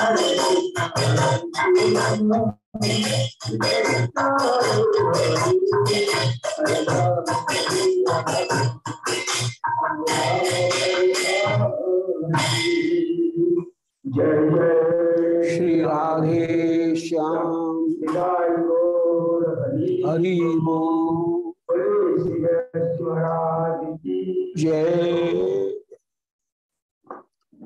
श्री राधे श्याम। हरि बोल। जय।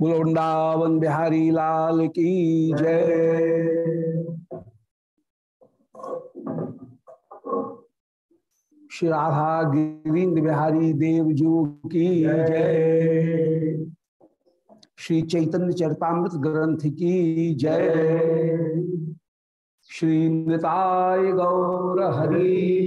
बोलो वृंदावन बिहारी लाल की जय। श्री राधा गिरिंद बिहारी देव जी की जय। श्री चैतन्य चरतामृत ग्रंथ की जय। श्री नृताय गौर हरि।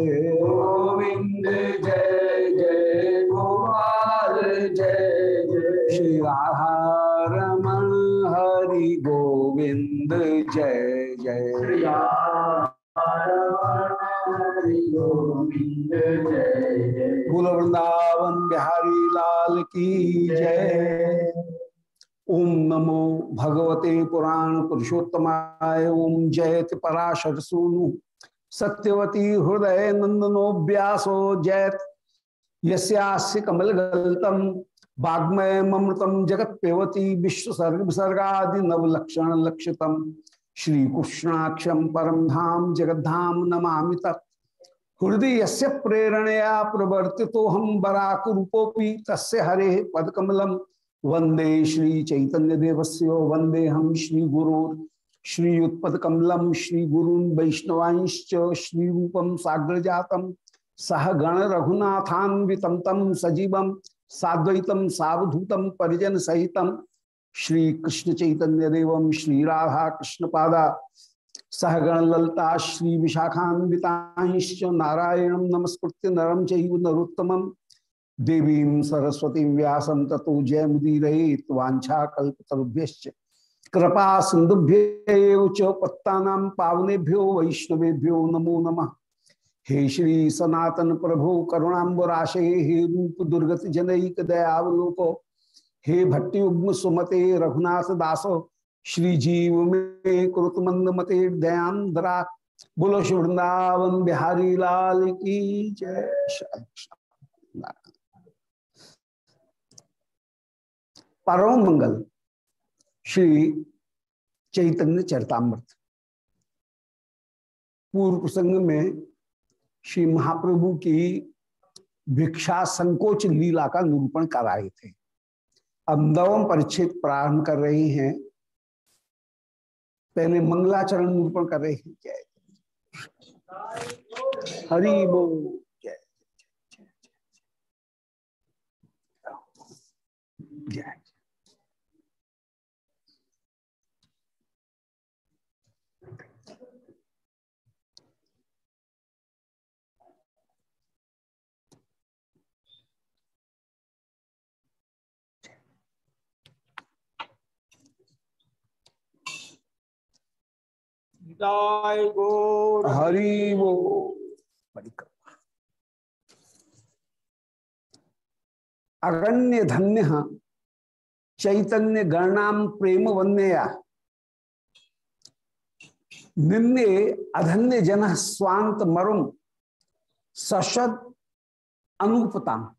राधा रमण हरि गोविंद, जय जय। वृंदावन बिहारी लाल की जय। ओम नमो भगवते पुराण पुरुषोत्तमाय ओम जयति पराशर सूनु। सत्यवती हृदय नंदनो व्यासो जयत यस्यास्य कमल गलतम वाग्मय ममृतम जगत पेवती विश्व सर्ग विसर्गादि नवलक्षण लक्षितम श्री कृष्णाक्षम परम धाम जगद्धाम नमामि हृदय यस्य प्रेरणया प्रवर्तितो हम बराक रूपोपि तस्य हरे पदकमलम वंदे श्री चैतन्य देवस्य वंदे हम श्री गुरुर श्री श्री गुरुन् वैष्णवांश्च श्री रूपम साग्र जातम सह गण रघुनाथान्वितम तम सजीवम। साद्वैतम सावधूतम परिजन सहितम श्री कृष्ण चैतन्य देवम श्री राधा कृष्ण पादा सहगण ललता श्री विशाखान्विताश्च नारायणं नमस्कृत्य नरम चैव नरोत्तमं। देवीं सरस्वतीं व्यासं ततो जयमुदीरयेत् वाञ्छाकल्पतरुभ्यश्च। कृपा सिन्धुभ्येव च पत्तानां पावनेभ्यो वैष्णवेभ्यो नमो नमः। हे श्री सनातन प्रभु, करुणाम्बराशे, हे रूप दुर्गत जनैक दयावलोको, हे भट्टुग्म सुमते, रघुनाथ दासो, श्री जीव में कुरुत मंद मते दयांद्रा बोलो श्री बिहारी लाल की जय परम मंगल, श्री चैतन्य चरतामृत। पूर्व प्रसंग में श्री महाप्रभु की भिक्षा संकोच लीला का निरूपण कराए थे। अब नवम परिच्छेद प्रारंभ कर रहे हैं। पहले मंगलाचरण निरूपण कर रहे हैं। जय। हरि बोल। जय। जय। जय गौर। हरि कृपा अगण्य धन्य चैतन्य गणाम प्रेम वन्यया। निन्ने अधन्य जन स्वांत मरुम, सशद अनुपताम।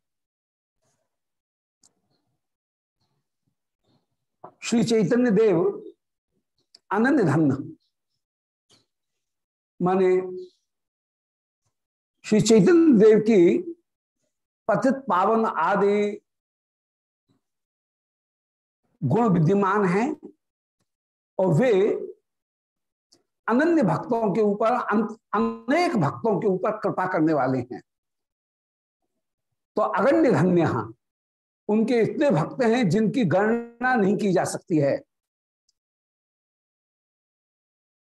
श्री चैतन्य देव, अनन्य धन्य। माने श्री चैतन्य देव की पतित पावन आदि गुण विद्यमान हैं और वे अनन्य भक्तों के ऊपर अनेक भक्तों के ऊपर कृपा करने वाले हैं। तो अगण्य धन्य उनके इतने भक्त हैं जिनकी गणना नहीं की जा सकती है।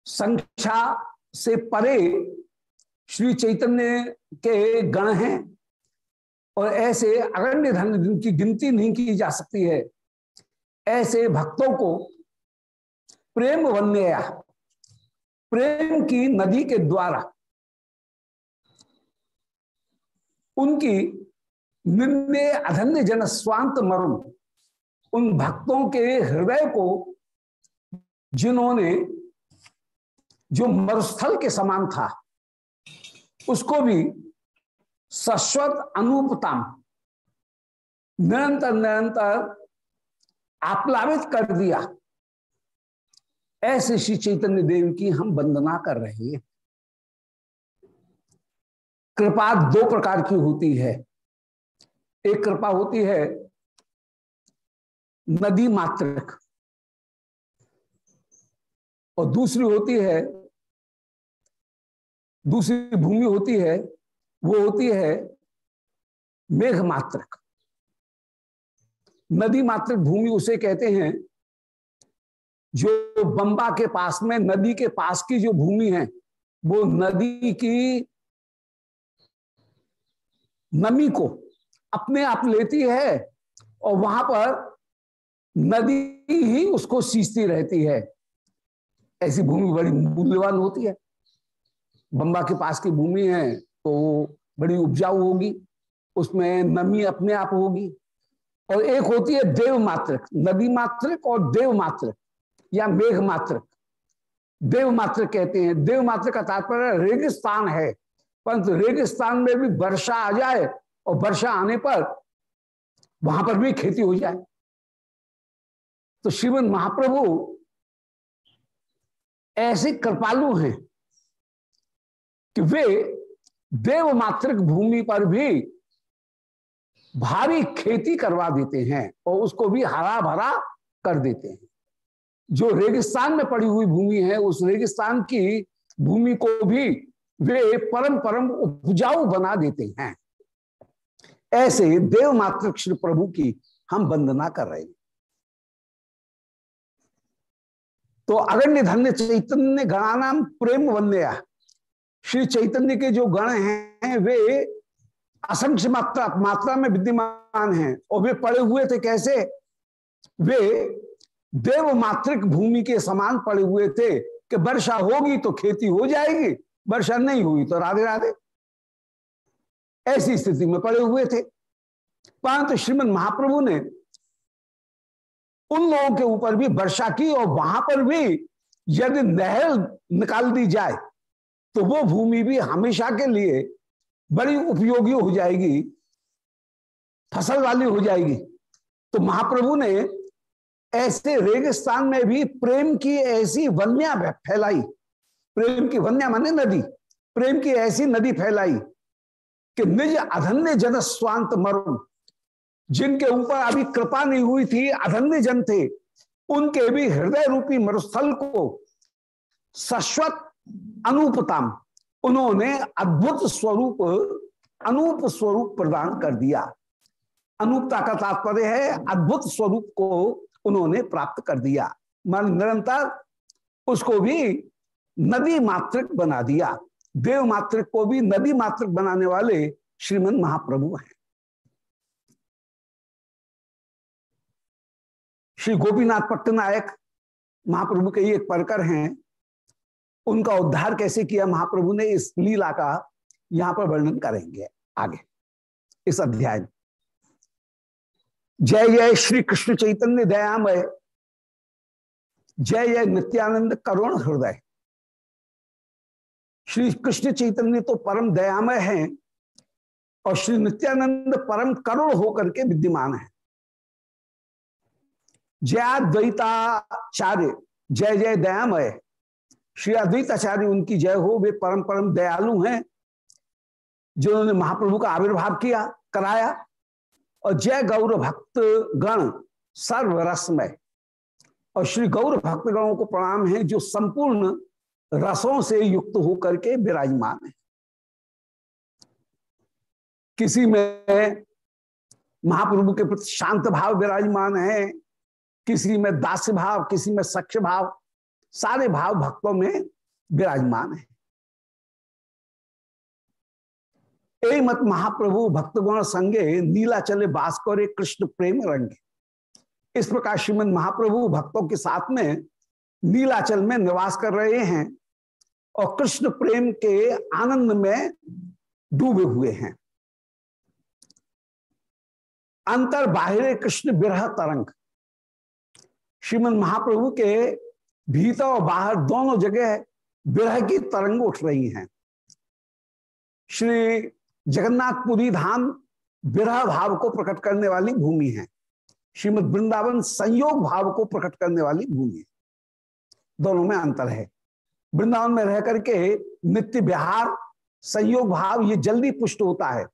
संख्या से परे श्री चैतन्य के गण हैं और ऐसे अगण्य धन जिनकी गिनती नहीं की जा सकती है। ऐसे भक्तों को प्रेम वन्या प्रेम की नदी के द्वारा उनकी निम्ने अधन्य जन स्वांत मरुण, उन भक्तों के हृदय को जिन्होंने जो मरुस्थल के समान था, उसको भी शाश्वत अनुपताम, निरंतर निरंतर आप्लावित कर दिया। ऐसे श्री चैतन्य देव की हम वंदना कर रहे हैं। कृपा दो प्रकार की होती है। एक कृपा होती है नदी मात्रक, और दूसरी होती है दूसरी भूमि होती है, वो होती है मेघ मात्रक नदी मात्रक भूमि उसे कहते हैं, जो बंबा के पास में, नदी के पास की जो भूमि है, वो नदी की नमी को अपने आप लेती है और वहाँ पर नदी ही उसको सींचती रहती है। ऐसी भूमि बड़ी मूल्यवान होती है। बंबा के पास की भूमि है तो बड़ी उपजाऊ होगी। उसमें नमी अपने आप होगी। और एक होती है देव मात्रक, नदी मात्रक और देव मात्रक, या मेघ मात्रक। देव मात्र कहते हैं। देव मात्र का तात्पर्य रेगिस्तान है। परंतु रेगिस्तान में भी वर्षा आ जाए और वर्षा आने पर वहाँ पर भी खेती हो जाए। तो श्रीमद महाप्रभु ऐसे कृपालु हैं। कि वे देव मातृक भूमि पर भी भारी खेती करवा देते हैं और उसको भी हरा भरा कर देते हैं। जो रेगिस्तान में पड़ी हुई भूमि है, उस रेगिस्तान की भूमि को भी वे परम परम उपजाऊ बना देते हैं। ऐसे देव मात्र श्री प्रभु की हम वंदना कर रहे हैं। तो अगण्य धन्य चैतन्य गणानाम प्रेम वंदया। श्री चैतन्य के जो गण हैं, वे असंख्य मात्रा मात्रा में विद्यमान हैं। और वे पड़े हुए थे कैसे? वे देव मातृक भूमि के समान पड़े हुए थे कि वर्षा होगी तो खेती हो जाएगी, वर्षा नहीं हुई तो राधे राधे। ऐसी स्थिति में पड़े हुए थे। परंतु श्रीमद महाप्रभु ने उन लोगों के ऊपर भी वर्षा की और वहाँ पर भी यदि नहर निकाल दी जाए तो वो भूमि भी हमेशा के लिए बड़ी उपयोगी हो जाएगी, फ़सल वाली हो जाएगी। तो महाप्रभु ने ऐसे रेगिस्तान में भी प्रेम की ऐसी वन्या फैलाई। प्रेम की वन्या माने नदी। प्रेम की ऐसी नदी फैलाई कि निज अधन्य जन स्वांत मरुण जिनके ऊपर अभी कृपा नहीं हुई थी, अधन्य जन थे, उनके भी हृदय रूपी मरुस्थल को शाश्वत अनुपताम। उन्होंने अद्भुत स्वरूप, अनूप स्वरूप प्रदान कर दिया। अनूपता का तात्पर्य है, अद्भुत स्वरूप को उन्होंने प्राप्त कर दिया। मान निरंतर उसको भी नदी मात्रक बना दिया। देव मात्रक को भी नदी मात्रक बनाने वाले श्रीमद महाप्रभु हैं। श्री गोपीनाथ पट्टनायक महाप्रभु के एक परकर हैं। उनका उद्धार कैसे किया, महाप्रभु ने इस लीला का यहाँ पर वर्णन करेंगे आगे, इस अध्याय जय जय श्री कृष्ण चैतन्य दयामय, जय जय नित्यानंद करुण हृदय। श्री कृष्ण चैतन्य तो परम दयामय है और श्री नित्यानंद परम करुण होकर के विद्यमान है। जयाद्वैताचार्य, जय जय दयामय। श्री अद्वित आचार्य, उनकी जय हो, वे परम परम दयालु हैं जिन्होंने महाप्रभु का आविर्भाव किया, कराया। और जय गौर भक्त गण सर्व रसमय और श्री गौर भक्तगणों को प्रणाम है, जो संपूर्ण रसों से युक्त होकर के विराजमान है। किसी में महाप्रभु के प्रति शांत भाव विराजमान है, किसी में दास्य भाव, किसी में सक्ष भाव सारे भाव भक्तों में विराजमान है। ए मत महाप्रभु, भक्तगुण संगे नीला चले बास करे कृष्ण प्रेम रंगे। इस प्रकार श्रीमद महाप्रभु भक्तों के साथ में नीलाचल में निवास कर रहे हैं और कृष्ण प्रेम के आनंद में डूबे हुए हैं। अंतर बाहरे कृष्ण विरह तरंग। श्रीमद महाप्रभु के भीतर और बाहर दोनों जगह विरह की तरंग उठ रही हैं। श्री जगन्नाथपुरी धाम विरह भाव को प्रकट करने वाली भूमि है। श्रीमद वृंदावन संयोग भाव को प्रकट करने वाली भूमि है। दोनों में अंतर है। वृंदावन में रह करके नित्य विहार, संयोग भाव, ये जल्दी पुष्ट होता है।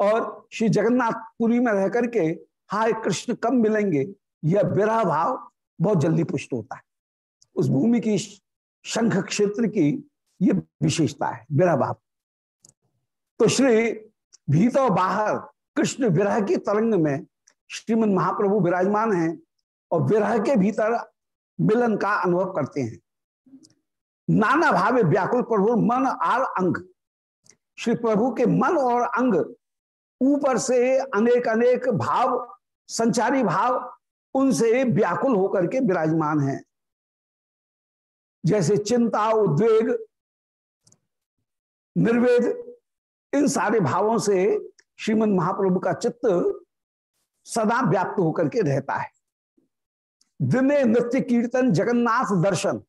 और श्री जगन्नाथपुरी में रह करके हाय कृष्ण कम मिलेंगे? यह विरह भाव बहुत जल्दी पुष्ट होता है। उस भूमि की शंख क्षेत्र की ये विशेषता है विरह भाव तो श्री भीतर बाहर कृष्ण विरह की तरंग में श्रीमद महाप्रभु विराजमान हैं और विरह के भीतर मिलन का अनुभव करते हैं। नाना भावे व्याकुल प्रभु मन और अंग। श्री प्रभु के मन और अंग ऊपर से अनेक अनेक भाव, संचारी भाव, उनसे व्याकुल होकर के विराजमान हैं। जैसे चिंता, उद्वेग, निर्वेद, इन सारे भावों से श्रीमद महाप्रभु का चित्त सदा व्याप्त होकर के रहता है। दिने नृत्य कीर्तन, जगन्नाथ दर्शन,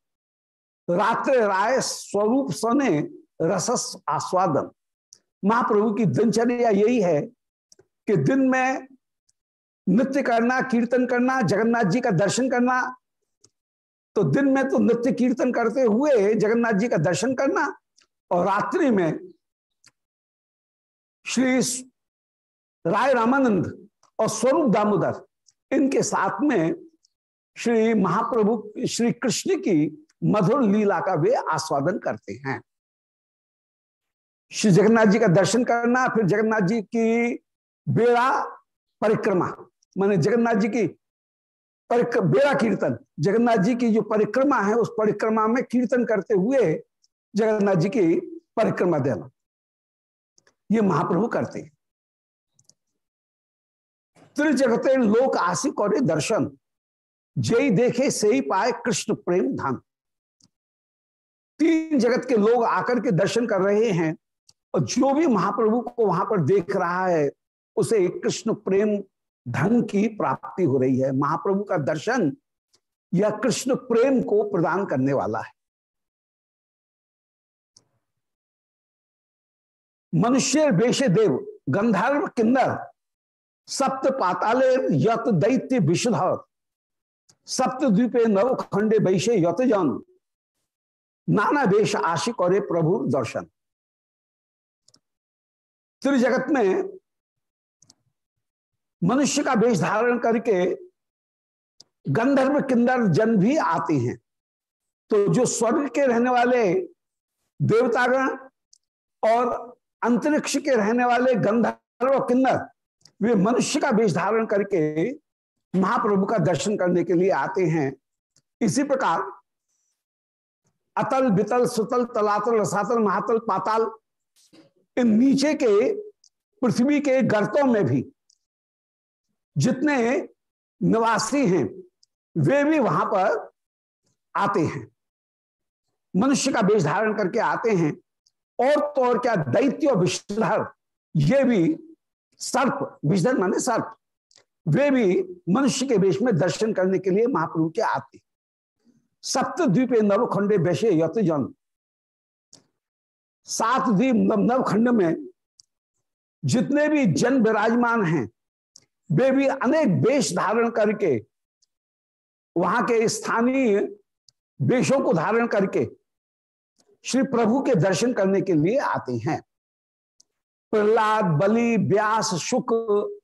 रात्र राय, स्वरूप सने, रसस आस्वादन। महाप्रभु की दिनचर्या यही है कि दिन में नृत्य करना, कीर्तन करना, जगन्नाथ जी का दर्शन करना तो दिन में तो नृत्य कीर्तन करते हुए जगन्नाथ जी का दर्शन करना और रात्रि में श्री राय रामानंद और स्वरूप दामोदर, इनके साथ में श्री महाप्रभु, श्री कृष्ण की मधुर लीला का वे आस्वादन करते हैं। श्री जगन्नाथ जी का दर्शन करना, फिर जगन्नाथ जी की बेड़ा परिक्रमा, माने जगन्नाथ जी की बेड़ा कीर्तन। जगन्नाथ जी की जो परिक्रमा है, उस परिक्रमा में कीर्तन करते हुए जगन्नाथ जी की परिक्रमा देना। ये महाप्रभु करते त्रिजगते लोक आशिक और दर्शन। जय देखे से ही पाए कृष्ण प्रेम धाम तीन जगत के लोग आकर के दर्शन कर रहे हैं, और जो भी महाप्रभु को वहाँ पर देख रहा है, उसे कृष्ण प्रेम धन की प्राप्ति हो रही है, महाप्रभु का दर्शन यह कृष्ण प्रेम को प्रदान करने वाला है। मनुष्य वेश देव, गंधर्व किन्नर, सप्त पाताले यत दैत्य विषधर सप्त द्वीपे नव खंडे वैशे यत जन, नाना वेश आशिक और प्रभु दर्शन। त्रिजगत में मनुष्य का वेश धारण करके गंधर्व किन्नर जन भी आते हैं। तो जो स्वर्ग के रहने वाले देवतागण और अंतरिक्ष के रहने वाले गंधर्व किन्नर, वे मनुष्य का वेश धारण करके महाप्रभु का दर्शन करने के लिए आते हैं। इसी प्रकार अतल, बितल, सुतल, तलातल, रसातल, महातल, पाताल, इन नीचे के पृथ्वी के गर्तों में भी जितने निवासी हैं, वे भी वहाँ पर आते हैं। मनुष्य का वेश धारण करके आते हैं और तो और क्या दैत्य और विषधर ये भी सर्प विषधर माने सर्प, वे भी मनुष्य के वेश में दर्शन करने के लिए महाप्रभु के आते सप्त द्वीपे नव खंडे वैश्य यत जन सात द्वीप नव खंड में जितने भी जन विराजमान हैं वे भी अनेक वेश धारण करके, वहाँ के स्थानीय वेशों को धारण करके श्री प्रभु के दर्शन करने के लिए आते हैं। प्रहलाद, बलि, व्यास शुक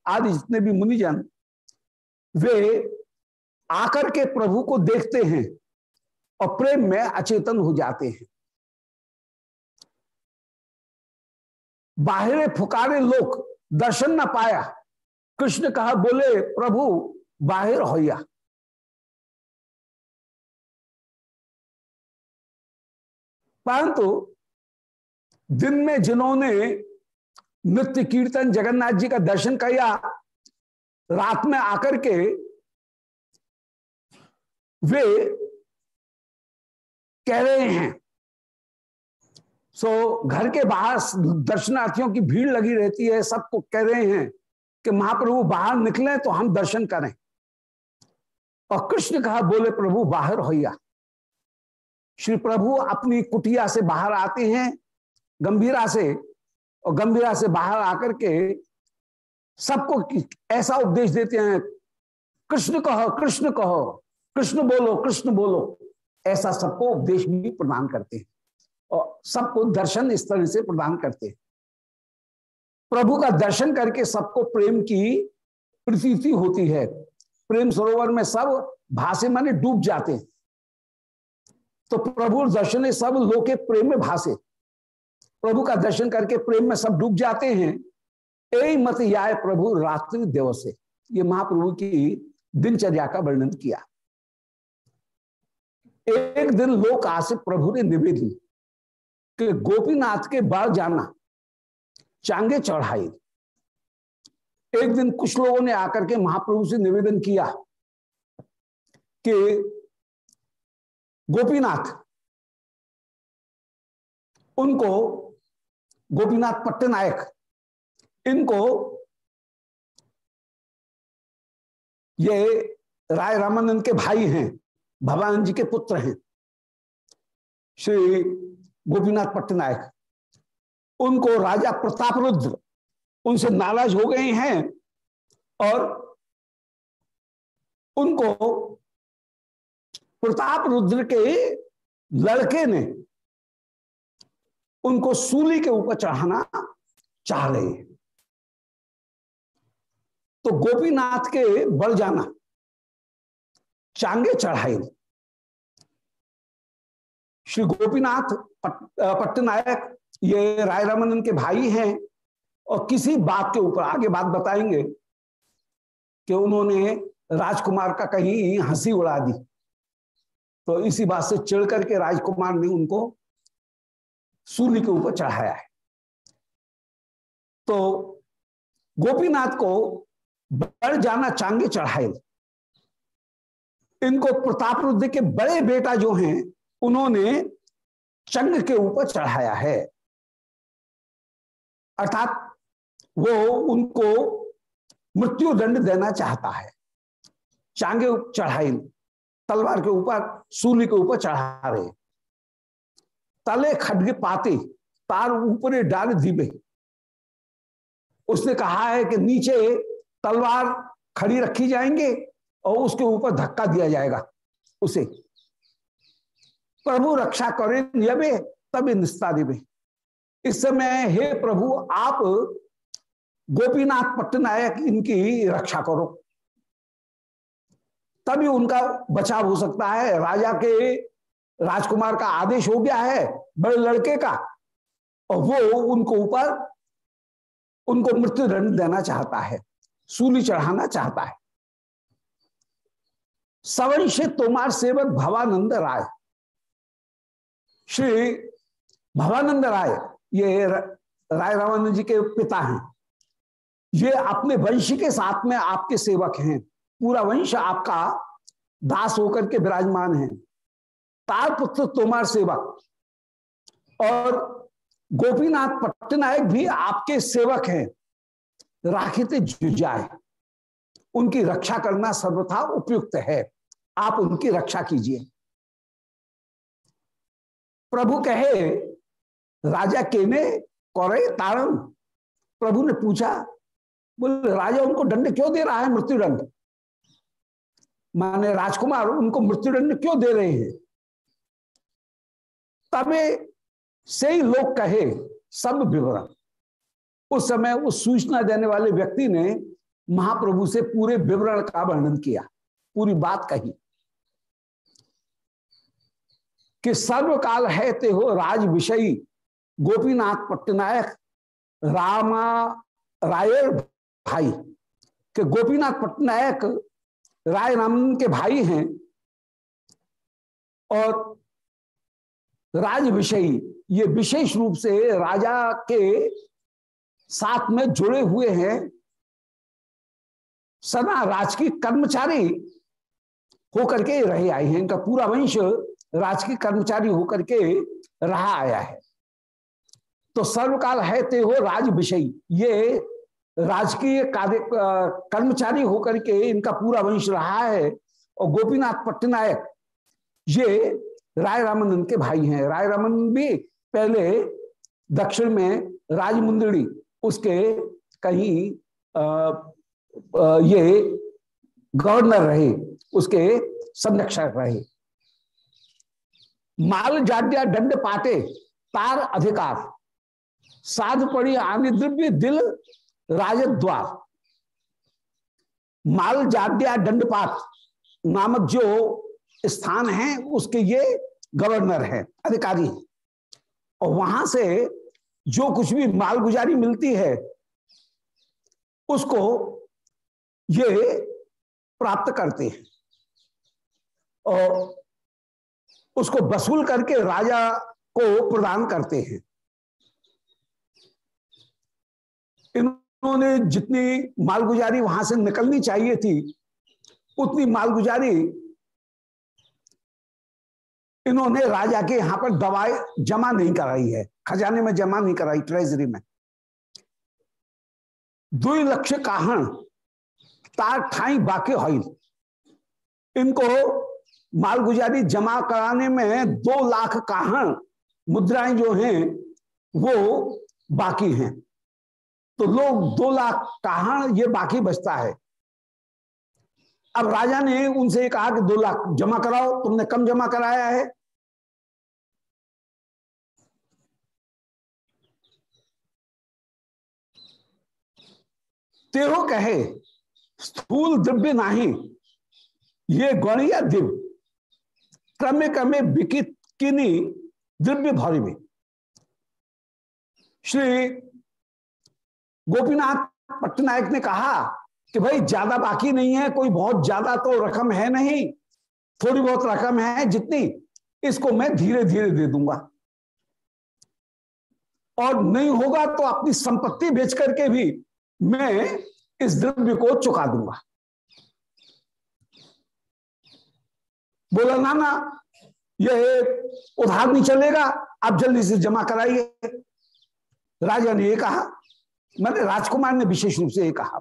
आदि जितने भी मुनिजन, वे आकर के प्रभु को देखते हैं और प्रेम में अचेतन हो जाते हैं। बाहरे फुकारे लोग दर्शन न पाया कृष्ण कहा, बोले, प्रभु, बाहर होया परंतु दिन में जिन्होंने नृत्य कीर्तन, जगन्नाथ जी का दर्शन किया, रात में आकर के वे कह रहे हैं, सो घर के बाहर दर्शनार्थियों की भीड़ लगी रहती है, सबको कह रहे हैं कि महाप्रभु बाहर निकले तो हम दर्शन करें। और कृष्ण कहा, बोले, प्रभु, बाहर होया श्री प्रभु अपनी कुटिया से बाहर आते हैं, गंभीरा से, और गंभीरा से बाहर आकर के सबको ऐसा उपदेश देते हैं, कृष्ण कहो कृष्ण कहो, कृष्ण बोलो कृष्ण बोलो। ऐसा सबको उपदेश भी प्रदान करते हैं। और सबको दर्शन इस तरह से प्रदान करते हैं। प्रभु का दर्शन करके सबको प्रेम की प्रतीति होती है। प्रेम सरोवर में सब भाषे माने डूब जाते हैं। तो प्रभु दर्शन सब लोग के प्रेम में भाषे प्रभु का दर्शन करके प्रेम में सब डूब जाते हैं। यही मत याय प्रभु रात्रि देव से ये महाप्रभु की दिनचर्या का वर्णन किया। एक दिन लोक आसिक प्रभु ने निवेदी कि गोपीनाथ के बाढ़ जाना चांगे चढ़ाई। एक दिन कुछ लोगों ने आकर के महाप्रभु से निवेदन किया कि गोपीनाथ, उनको गोपीनाथ पट्टनायक, इनको ये राय रामानंद के भाई हैं भवानंद जी के पुत्र हैं, श्री गोपीनाथ पट्टनायक। उनको राजा प्रताप रुद्र उनसे नाराज़ हो गए हैं और उनको प्रताप रुद्र के लड़के ने उनको सूली के ऊपर चढ़ाना चाह रहे हैं। तो गोपीनाथ के बढ़ जाना चांगे चढ़ाई श्री गोपीनाथ पट, पट्टनायक ये राय रमन के भाई हैं और किसी बात के ऊपर आगे बात बताएँगे कि उन्होंने राजकुमार का कहीं हँसी उड़ा दी। तो इसी बात से चिड़ करके राजकुमार ने उनको सूर्य के ऊपर चढ़ाया है। तो गोपीनाथ को बढ़ जाना चांगे चढ़ाए। इनको प्रताप रुद्र के बड़े बेटा जो हैं, उन्होंने चंग के ऊपर चढ़ाया है। अर्थात वो उनको मृत्यु दंड देना चाहता है। चांगे चढ़ाई, तलवार के ऊपर सूर्य के ऊपर चढ़ा रहे तले खडगे पाते, तार ऊपर डाल दीबे उसने कहा है कि नीचे तलवार खड़ी रखी जाएँगे और उसके ऊपर धक्का दिया जाएगा उसे। प्रभु रक्षा करें यबे तभी निस्ता दिवे इस समय हे प्रभु, आप गोपीनाथ पट्टनायक इनकी रक्षा करो। तभी उनका बचाव हो सकता है। राजा के राजकुमार का आदेश हो गया है, बड़े लड़के का, और वो उनको ऊपर, उनको मृत्यु दंड देना चाहता है, सूली चढ़ाना चाहता है। सवन सवंश तोमार सेवक भवानंद राय। श्री भवानंद राय ये राय रामानंद जी के पिता हैं। ये अपने वंश के साथ में आपके सेवक हैं। पूरा वंश आपका दास होकर के विराजमान है। तार पुत्र तोमार सेवक और गोपीनाथ पट्टनायक भी आपके सेवक हैं। राखित जुजाए उनकी रक्षा करना सर्वथा उपयुक्त है। आप उनकी रक्षा कीजिए। प्रभु कहे राजा केने कौरे तारण। प्रभु ने पूछा, बोले, राजा उनको दंड क्यों दे रहा है मृत्यु दंड माने राजकुमार उनको मृत्यु दंड क्यों दे रहे हैं? तबे से ही लोग कहे, सब विवरण। उस समय उस सूचना देने वाले व्यक्ति ने महाप्रभु से पूरे विवरण का वर्णन किया, पूरी बात कही। कि सर्वकाल है ते हो राज विषयी गोपीनाथ पट्टनायक, रामा राय भाई। के गोपीनाथ पट्टनायक राय रामन के भाई हैं और राज विषयी ये विशेष रूप से राजा के साथ में जुड़े हुए हैं सदा राजकीय कर्मचारी होकर के रहे आए हैं। इनका पूरा वंश राजकीय कर्मचारी होकर के रहा आया है। तो सर्वकाल है ते हो राज विषयी। ये राजकीय कार्य कर्मचारी होकर के इनका पूरा वंश रहा है और गोपीनाथ पट्टनायक ये राय रामानंद के भाई हैं। राय रामानंद भी पहले दक्षिण में राजमुंदड़ी उसके कहीं आ, आ, ये गवर्नर रहे उसके संरक्षक रहे। माल जाड्या दंड पाटे तार अधिकार। साध पड़ी आने द्रव्य दिल राजद्वार माल जाड्या दंडपात नामक जो स्थान है, उसके ये गवर्नर है, अधिकारी और वहाँ से जो कुछ भी मालगुजारी मिलती है, उसको ये प्राप्त करते हैं। और उसको वसूल करके राजा को प्रदान करते हैं। इन्होंने जितनी मालगुजारी वहाँ से निकलनी चाहिए थी, उतनी मालगुजारी इन्होंने राजा के यहाँ पर दवाई जमा नहीं कराई है, खजाने में जमा नहीं कराई ट्रेजरी में। दो लक्ष्य काहन, तार ठाई बाकी हॉइल इनको मालगुजारी जमा कराने में दो लाख काहन मुद्राएँ जो हैं, वो बाकी हैं। तो लोग दो लाख काहन ये बाकी बचता है? अब राजा ने उनसे कहा कि दो लाख जमा कराओ, तुमने कम जमा कराया है। तेहो कहे, स्थूल द्रव्य नहीं, ये गणिया दिव्य। क्रमे क्रमे विकित किनी द्रव्य भरी में। श्री गोपीनाथ पट्टनायक ने कहा कि भाई, ज़्यादा बाकी नहीं है, कोई बहुत ज़्यादा तो रकम है नहीं, थोड़ी बहुत रकम है जितनी, इसको मैं धीरे धीरे दे दूँगा। और नहीं होगा तो अपनी संपत्ति बेच करके भी मैं इस द्रव्य को चुका दूँगा। बोला नाना यह उधार नहीं चलेगा, आप जल्दी से जमा कराइए। राजा ने यह कहा मैंने राजकुमार ने विशेष रूप से ये कहा।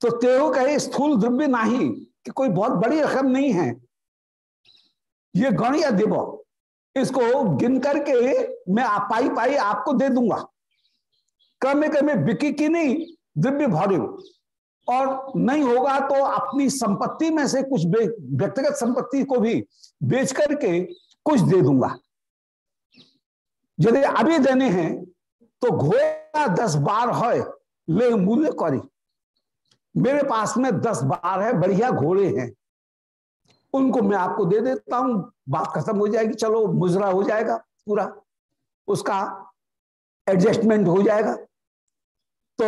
तो तेहो कहे, स्थूल द्रव्य नहीं, कि कोई बहुत बड़ी रकम नहीं है। ये गण या देव, इसको गिन करके मैं आप पाई पाई आपको दे दूँगा। क्रमे क्रमे बिकी की नहीं, द्रव्य भरे और नहीं होगा तो अपनी संपत्ति में से कुछ व्यक्तिगत संपत्ति को भी बेच करके कुछ दे दूँगा। यदि अभी देने हैं तो घोड़ा दस बार है, ले मूल्य करी। मेरे पास में दस बार है, बढ़िया घोड़े हैं। उनको मैं आपको दे देता हूँ, बात खत्म हो जाएगी, चलो मुजरा हो जाएगा पूरा। उसका एडजस्टमेंट हो जाएगा। तो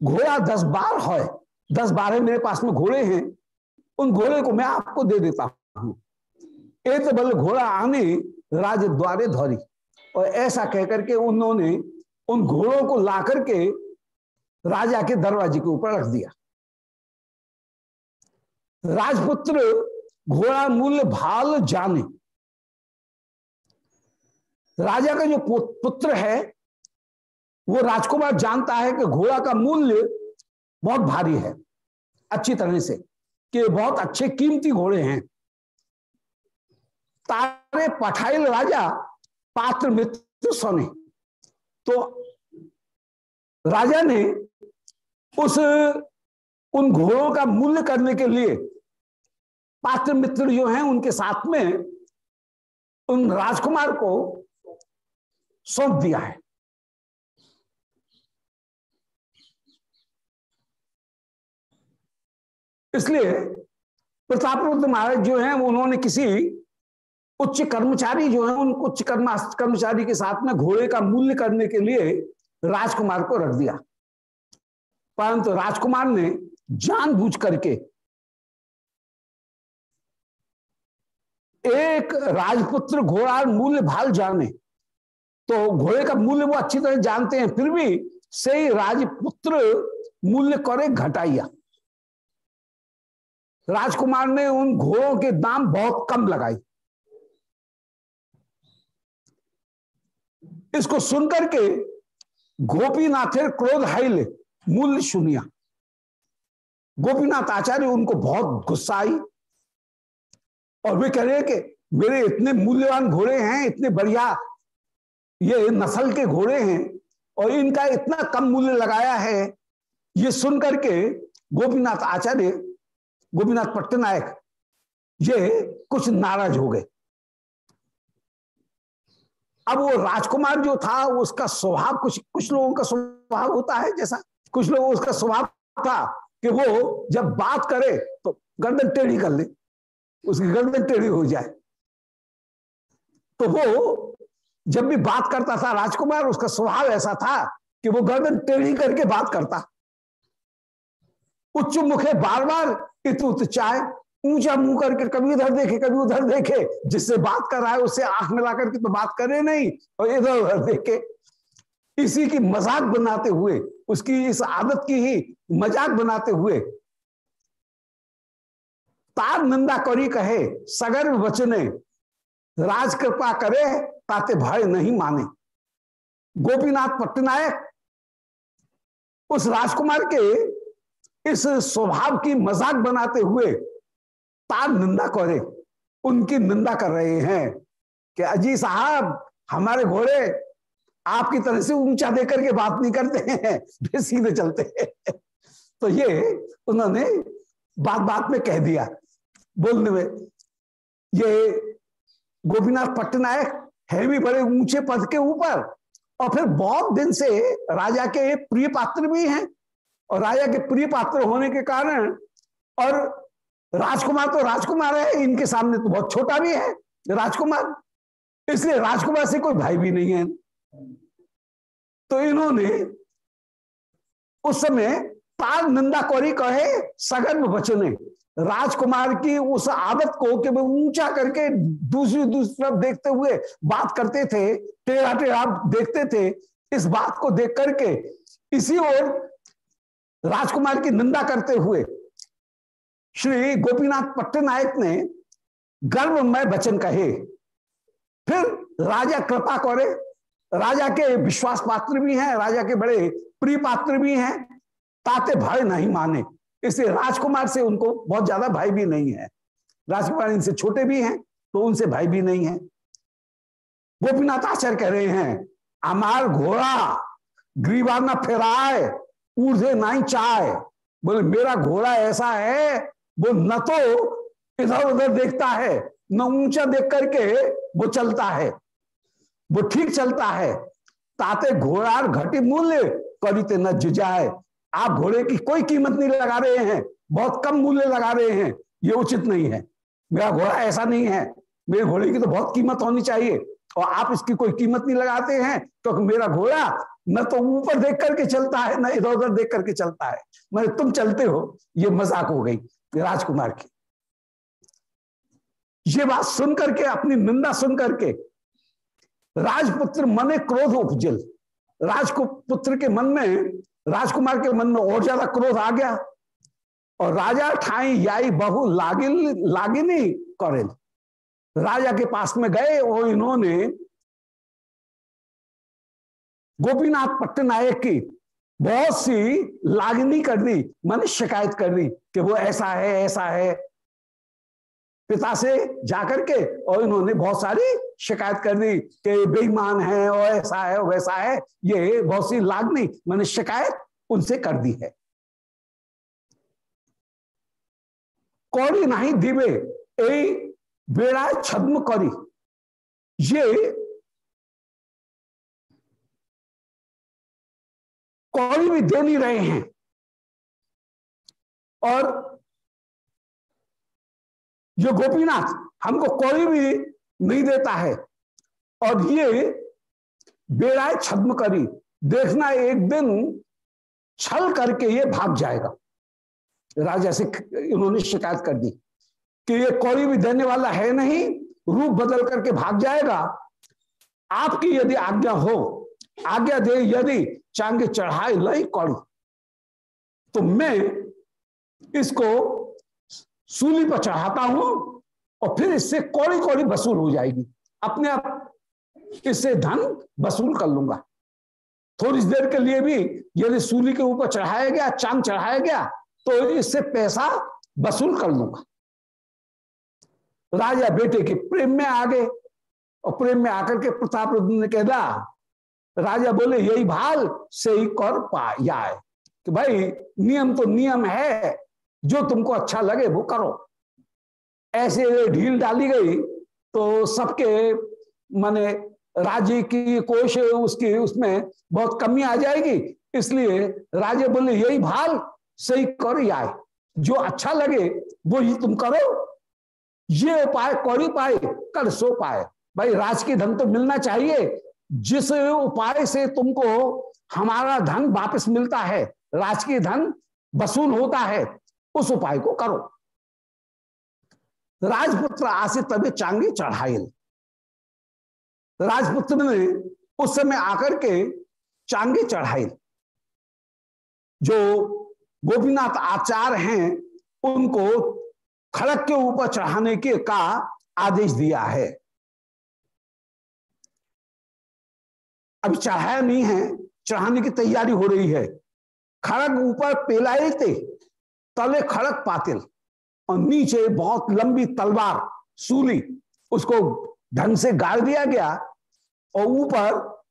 घोड़ा दस बार है, दस बारह मेरे पास में घोड़े हैं, उन घोड़े को मैं आपको दे देता हूँ। एक बल घोड़ा आने, राज द्वारे धौरी। और ऐसा कहकर के उन्होंने उन घोड़ों को ला करके राजा के दरवाजे के ऊपर रख दिया। राजपुत्र घोड़ा मूल्य भाल जाने। राजा का जो पुत्र है, वो राजकुमार जानता है कि घोड़ा का मूल्य बहुत भारी है, अच्छी तरह से, कि बहुत अच्छे कीमती घोड़े हैं। तारे पठाइल राजा पात्र मित्र सोने। तो राजा ने उस, उन घोड़ों का मूल्य करने के लिए पात्र मित्र जो हैं, उनके साथ में उन राजकुमार को सौंप दिया है। इसलिए प्रतापरुद्र महाराज जो हैं, उन्होंने किसी उच्च कर्मचारी जो है उन उच्च कर्म, कर्मचारी के साथ में घोड़े का मूल्य करने के लिए राजकुमार को रख दिया। परंतु राजकुमार ने जानबूझ करके एक राजपुत्र घोड़ा मूल्य भाल जाने। तो घोड़े का मूल्य वो अच्छी तरह जानते हैं, फिर भी सही राजपुत्र मूल्य करे घटाइया। राजकुमार ने उन घोड़ों के दाम बहुत कम लगाई इसको सुनकर के गोपीनाथ क्रोध हाइल मूल्य सुनिया गोपीनाथ आचार्य उनको बहुत गुस्सा आई और वे कह रहे कि मेरे इतने मूल्यवान घोड़े हैं, इतने बढ़िया ये नस्ल के घोड़े हैं और इनका इतना कम मूल्य लगाया है। ये सुन करके गोपीनाथ आचार्य, गोपीनाथ पट्टनायक, ये कुछ नाराज़ हो गए। अब वो राजकुमार जो था, उसका स्वभाव कुछ कुछ लोगों का स्वभाव होता है जैसा। कुछ लोग, उसका स्वभाव था कि वो जब बात करे तो गर्दन टेढ़ी कर ले, उसकी गर्दन टेढ़ी हो जाए। तो वो जब भी बात करता था राजकुमार, उसका स्वभाव ऐसा था कि वो गर्दन टेढ़ी करके बात करता। उच्च मुखे बार बार इत उत चाय ऊँचा मुँह करके, कभी उधर देखे, कभी उधर देखे। जिससे बात कर रहा है, उससे आँख मिला करके तो बात करे नहीं, और इधर उधर देखे। इसी की मज़ाक बनाते हुए, उसकी इस आदत की ही मज़ाक बनाते हुए, तार निंदा करी कहे सगर वचने राज कृपा करे, ताते भय नहीं माने। गोपीनाथ पट्टनायक, उस राजकुमार के इस स्वभाव की मज़ाक बनाते हुए तार निंदा करे, उनकी निंदा कर रहे हैं कि अजी साहब, हमारे घोड़े आपकी तरह से ऊँचा देकर के बात नहीं करते हैं सीधे चलते हैं। तो ये उन्होंने बात बात में कह दिया। बोलने में, ये गोपीनाथ पट्टनायक है भी बड़े ऊँचे पद के ऊपर, और फिर बहुत दिन से राजा के प्रिय पात्र भी हैं, और राजा के प्रिय पात्र होने के कारण, और राजकुमार तो राजकुमार है, इनके सामने तो बहुत छोटा भी है, राजकुमार। इसलिए राजकुमार से कोई भाई भी नहीं है। तो इन्होंने उस समय ताल निंदा कौरी कहे, सगर्भ बचने राजकुमार की उस आदत को कि वो ऊँचा करके दूसरी दूसरी तरफ़ देखते हुए बात करते थे, टेढ़ा टेढ़ा देखते थे, इस बात को देख करके इसी ओर राजकुमार की निंदा करते हुए श्री गोपीनाथ पट्टनायक ने गर्वमय वचन कहे। फिर राजा कृपा करे। राजा के विश्वास पात्र भी हैं, राजा के बड़े प्रिय पात्र भी हैं। ताते भय नहीं माने। इसलिए राजकुमार से उनको बहुत ज़्यादा भाई भी नहीं है। राजकुमार इनसे छोटे भी हैं तो उनसे भाई भी नहीं है। गोपीनाथ आचार्य कह रहे हैं, अमार घोड़ा, ग्रीवा न फेराए, ऊर्धे नहीं चाय बोले, मेरा घोड़ा ऐसा है वो न तो इधर उधर देखता है, न ऊँचा देख करके वो चलता है। वो ठीक चलता है। ताते घोड़ा घटी मूल्य कविते न जुजाए। आप घोड़े की कोई कीमत नहीं लगा रहे हैं, बहुत कम मूल्य लगा रहे हैं, ये उचित नहीं है। मेरा घोड़ा ऐसा नहीं है। मेरे घोड़े की तो बहुत कीमत होनी चाहिए। और आप इसकी कोई कीमत नहीं लगाते हैं तो मेरा घोड़ा न तो ऊपर देख करके चलता है, न इधर उधर देख करके चलता है। मैंने तुम चलते हो, ये मज़ाक हो गई। राजकुमार की। ये बात सुन करके, अपनी निंदा सुन करके, राजपुत्र मने क्रोध उपजल। राजपुत्र के मन में, राजकुमार के मन में और ज़्यादा क्रोध आ गया। और राजा ठाई याई बहु लागिल, लागिनी करेल। राजा के पास में गए और इन्होंने गोपीनाथ पट्टनायक की बहुत सी लागनी कर दी मैंने शिकायत कर दी कि वो ऐसा है ऐसा है। पिता से जाकर के और इन्होंने बहुत सारी शिकायत कर दी कि बेईमान है और ऐसा है वैसा है। ये बहुत सी लागनी, मैंने शिकायत उनसे कर दी है। कौड़ी नहीं दिवे, ए बेड़ा छद्म करी। ये कौड़ी भी दे नहीं रहे हैं। और जो गोपीनाथ हमको कोई भी नहीं देता है, और ये बेड़ा छद्म करी देखना एक दिन छल करके ये भाग जाएगा। राजा से इन्होंने शिकायत कर दी कि ये कौड़ी भी देने वाला है नहीं, रूप बदल करके भाग जाएगा। आपकी यदि आज्ञा हो, आज्ञा दे, यदि चांगे चढ़ाए लई कौड़ी तो मैं इसको सूली पर चढ़ाता हूँ और फिर इससे कौड़ी कौड़ी वसूल हो जाएगी। अपने आप इससे धन वसूल कर लूँगा। थोड़ी देर के लिए भी यदि सूली के ऊपर चढ़ाया गया, चाँद चढ़ाया गया तो इससे पैसा वसूल कर लूँगा। राजा बेटे के प्रेम में आ गए और प्रेम में आकर के प्रताप ने कहला राजा बोले, यही भाल से ही कर पाया कि भाई, नियम तो नियम है, जो तुमको अच्छा लगे वो करो। ऐसे ढील डाली गई तो सबके माने राज्य की कोश उसकी, उसमें बहुत कमी आ जाएगी। इसलिए राजे बोले, यही भाल सही कर आए जो अच्छा लगे वो ही तुम करो। ये उपाय कौड़ी पाए, कर सो पाए। भाई, राज की धन तो मिलना चाहिए जिस उपाय से तुमको हमारा धन वापस मिलता है, राजकीय धन वसूल होता है, उस उपाय को करो। राजपुत्र आसे तभी चांगे चढ़ाइल राजपुत्र ने उस समय आकर के चांगे चढ़ाइल जो गोपीनाथ आचार हैं, उनको खड़क के ऊपर चढ़ाने के का आदेश दिया है। अभी चढ़ाया नहीं है, चढ़ाने की तैयारी हो रही है। खड़क ऊपर पेलाए थे, तले खड़क पातिल, और नीचे बहुत लंबी तलवार, सूली, उसको ढंग से गाड़ दिया गया, और ऊपर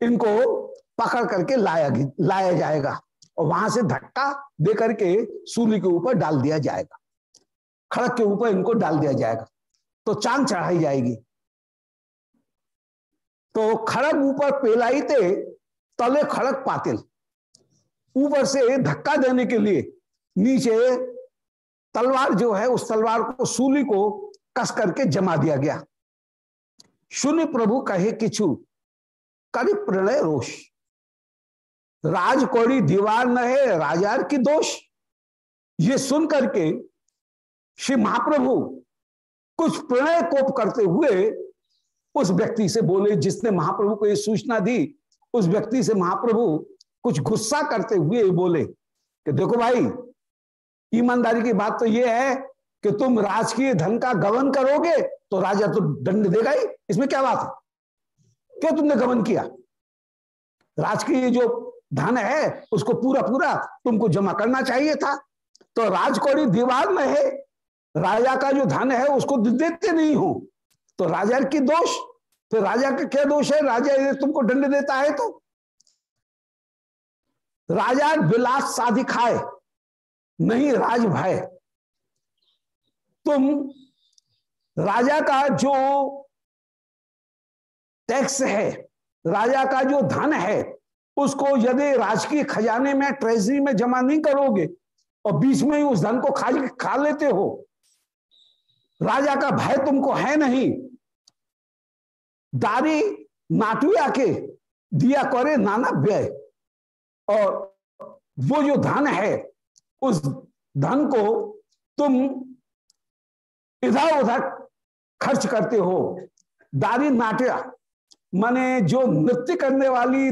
इनको पकड़ करके लाया लाया जाएगा, और वहाँ से धक्का दे करके सूली के ऊपर डाल दिया जाएगा। खड़क के ऊपर इनको डाल दिया जाएगा। तो चाँद चढ़ाई जाएगी। तो खड़क ऊपर थे तले खड़क पातिल। ऊपर से धक्का देने के लिए नीचे तलवार जो है, उस तलवार को, सूली को कस करके जमा दिया गया। शून्य प्रभु कहे किचु करी प्रणय रोष। राज कोड़ी दीवार न है, राजार की दोष। ये सुन करके श्री महाप्रभु कुछ प्रणय कोप करते हुए उस व्यक्ति से बोले जिसने महाप्रभु को ये सूचना दी, उस व्यक्ति से महाप्रभु कुछ गुस्सा करते हुए बोले कि देखो भाई, ईमानदारी की बात तो ये है कि तुम राजकीय धन का गवन करोगे तो राजा तो दंड देगा ही। इसमें क्या बात है? क्यों तुमने गवन किया? राजकीय जो धन है, उसको पूरा पूरा तुमको जमा करना चाहिए था। तो राजकौड़ी दीवार में है, राजा का जो धन है, उसको देते नहीं हो। तो राजा की दोष फिर राजा का क्या दोष है? राजा यदि तुमको दंड देता है तो? राजा विलास साधि खाए नहीं राज भय। तुम राजा का जो टैक्स है, राजा का जो धन है, उसको यदि राजकीय खजाने में, ट्रेजरी में जमा नहीं करोगे और बीच में ही उस धन को खा खा लेते हो, राजा का भय तुमको है नहीं दारी नाटुया के दिया करे नाना व्यय। और वो जो धन है, उस धन को तुम इधर उधर खर्च करते हो। दारी नाट्या, माने जो नृत्य करने वाली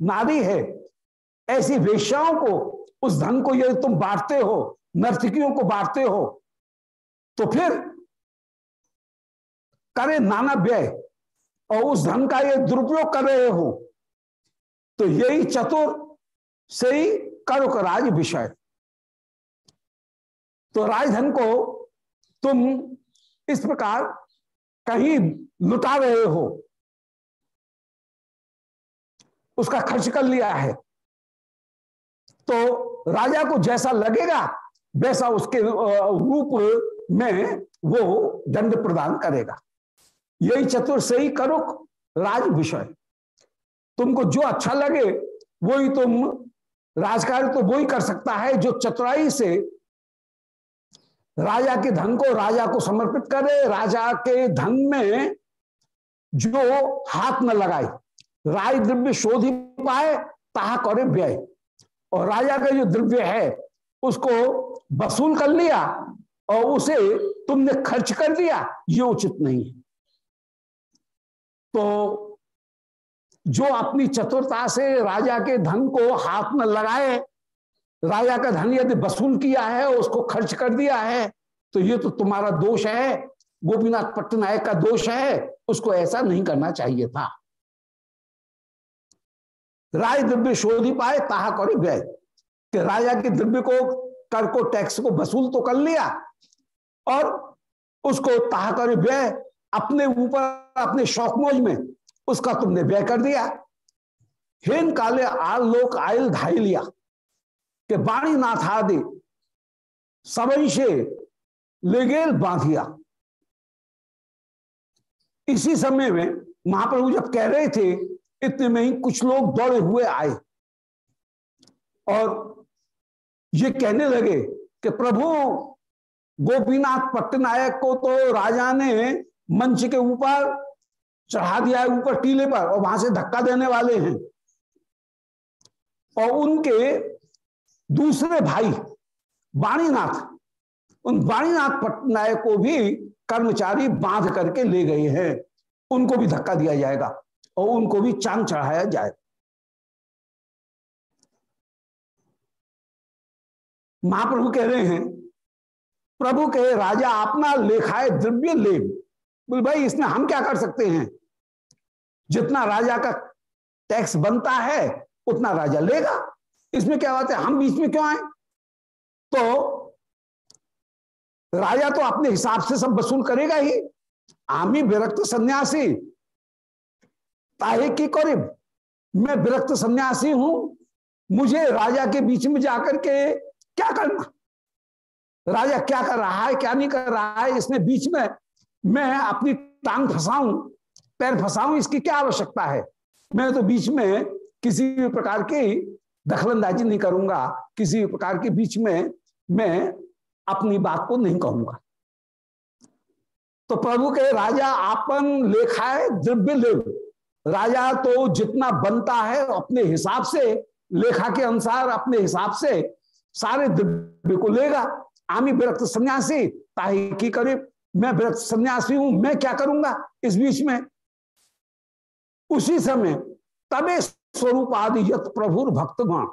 नारी है, ऐसी वेश्याओं को, उस धन को यदि तुम बांटते हो, नर्तकियों को बांटते हो तो फिर करे नाना व्यय। और उस धन का ये दुरुपयोग कर रहे हो तो यही चतुर से ही करो राज विषय। तो राजधन को तुम इस प्रकार कहीं लुटा रहे हो। उसका खर्च कर लिया है। तो राजा को जैसा लगेगा, वैसा उसके रूप में वो दंड प्रदान करेगा। यही चतुर से ही करुक राज विषय। तुमको जो अच्छा लगे, वही तुम राजकार्य तो वही कर सकता है जो चतुराई से राजा के धन को राजा को समर्पित करे, राजा के धन में जो हाथ न लगाए, राय द्रव्य शोध ही पाए, ताहा करे व्यय। और राजा का जो द्रव्य है, उसको वसूल कर लिया और उसे तुमने खर्च कर दिया, ये उचित नहीं है। तो जो अपनी चतुरता से राजा के धन को हाथ में लगाए, राजा का धन यदि वसूल किया है, उसको खर्च कर दिया है तो ये तो तुम्हारा दोष है, गोपीनाथ पट्टनायक का दोष है, उसको ऐसा नहीं करना चाहिए था। राय द्रव्य शोध पाए, ताहा करे व्यय। कि राजा के द्रव्य को, कर को, टैक्स को वसूल तो कर लिया, और उसको ताहा करे व्यय अपने ऊपर, अपने शौक मौज में, उसका तुमने व्यय कर दिया। हेन काले आल लोक आयल ढाई लिया कि बाणी नाथ आदि सबई से लेगेल बांधिया इसी समय में महाप्रभु जब कह रहे थे, इतने में ही कुछ लोग दौड़े हुए आए और ये कहने लगे कि प्रभु, गोपीनाथ पट्टनायक को तो राजा ने मंच के ऊपर चढ़ा दिया है, ऊपर टीले पर, और वहाँ से धक्का देने वाले हैं। और उनके दूसरे भाई वाणीनाथ उन वाणीनाथ पटनायक को भी कर्मचारी बाँध करके ले गए हैं। उनको भी धक्का दिया जाएगा, और उनको भी चाँद चढ़ाया जाए। महाप्रभु कह रहे हैं, प्रभु के राजा अपना लेखाए द्रव्य ले। बोले, भाई, इसमें हम क्या कर सकते हैं? जितना राजा का टैक्स बनता है, उतना राजा लेगा। इसमें क्या बात है? हम बीच में क्यों आए? तो राजा तो अपने हिसाब से सब वसूल करेगा ही। आमी विरक्त सन्यासी। ताहे की करीब मैं विरक्त सन्यासी हूँ। मुझे राजा के बीच में जाकर के क्या करना? राजा क्या कर रहा है, क्या नहीं कर रहा है? इसमें बीच में मैं अपनी टांग फंसाऊं, पैर फंसाऊं, इसकी क्या आवश्यकता है? मैं तो बीच में किसी भी प्रकार की दखलंदाजी नहीं करूँगा, किसी भी प्रकार के बीच में मैं अपनी बात को नहीं कहूँगा। तो प्रभु के राजा आपन लेखाए द्रव्य ले। राजा तो जितना बनता है, अपने हिसाब से, लेखा के अनुसार अपने हिसाब से सारे द्रव्य को लेगा। आमी विरक्त सन्यासी, ताही की करे? मैं व्रत सन्यासी हूँ, मैं क्या करूँगा इस बीच में? उसी समय तबे स्वरूप आदि यत प्रभुर भक्तगण,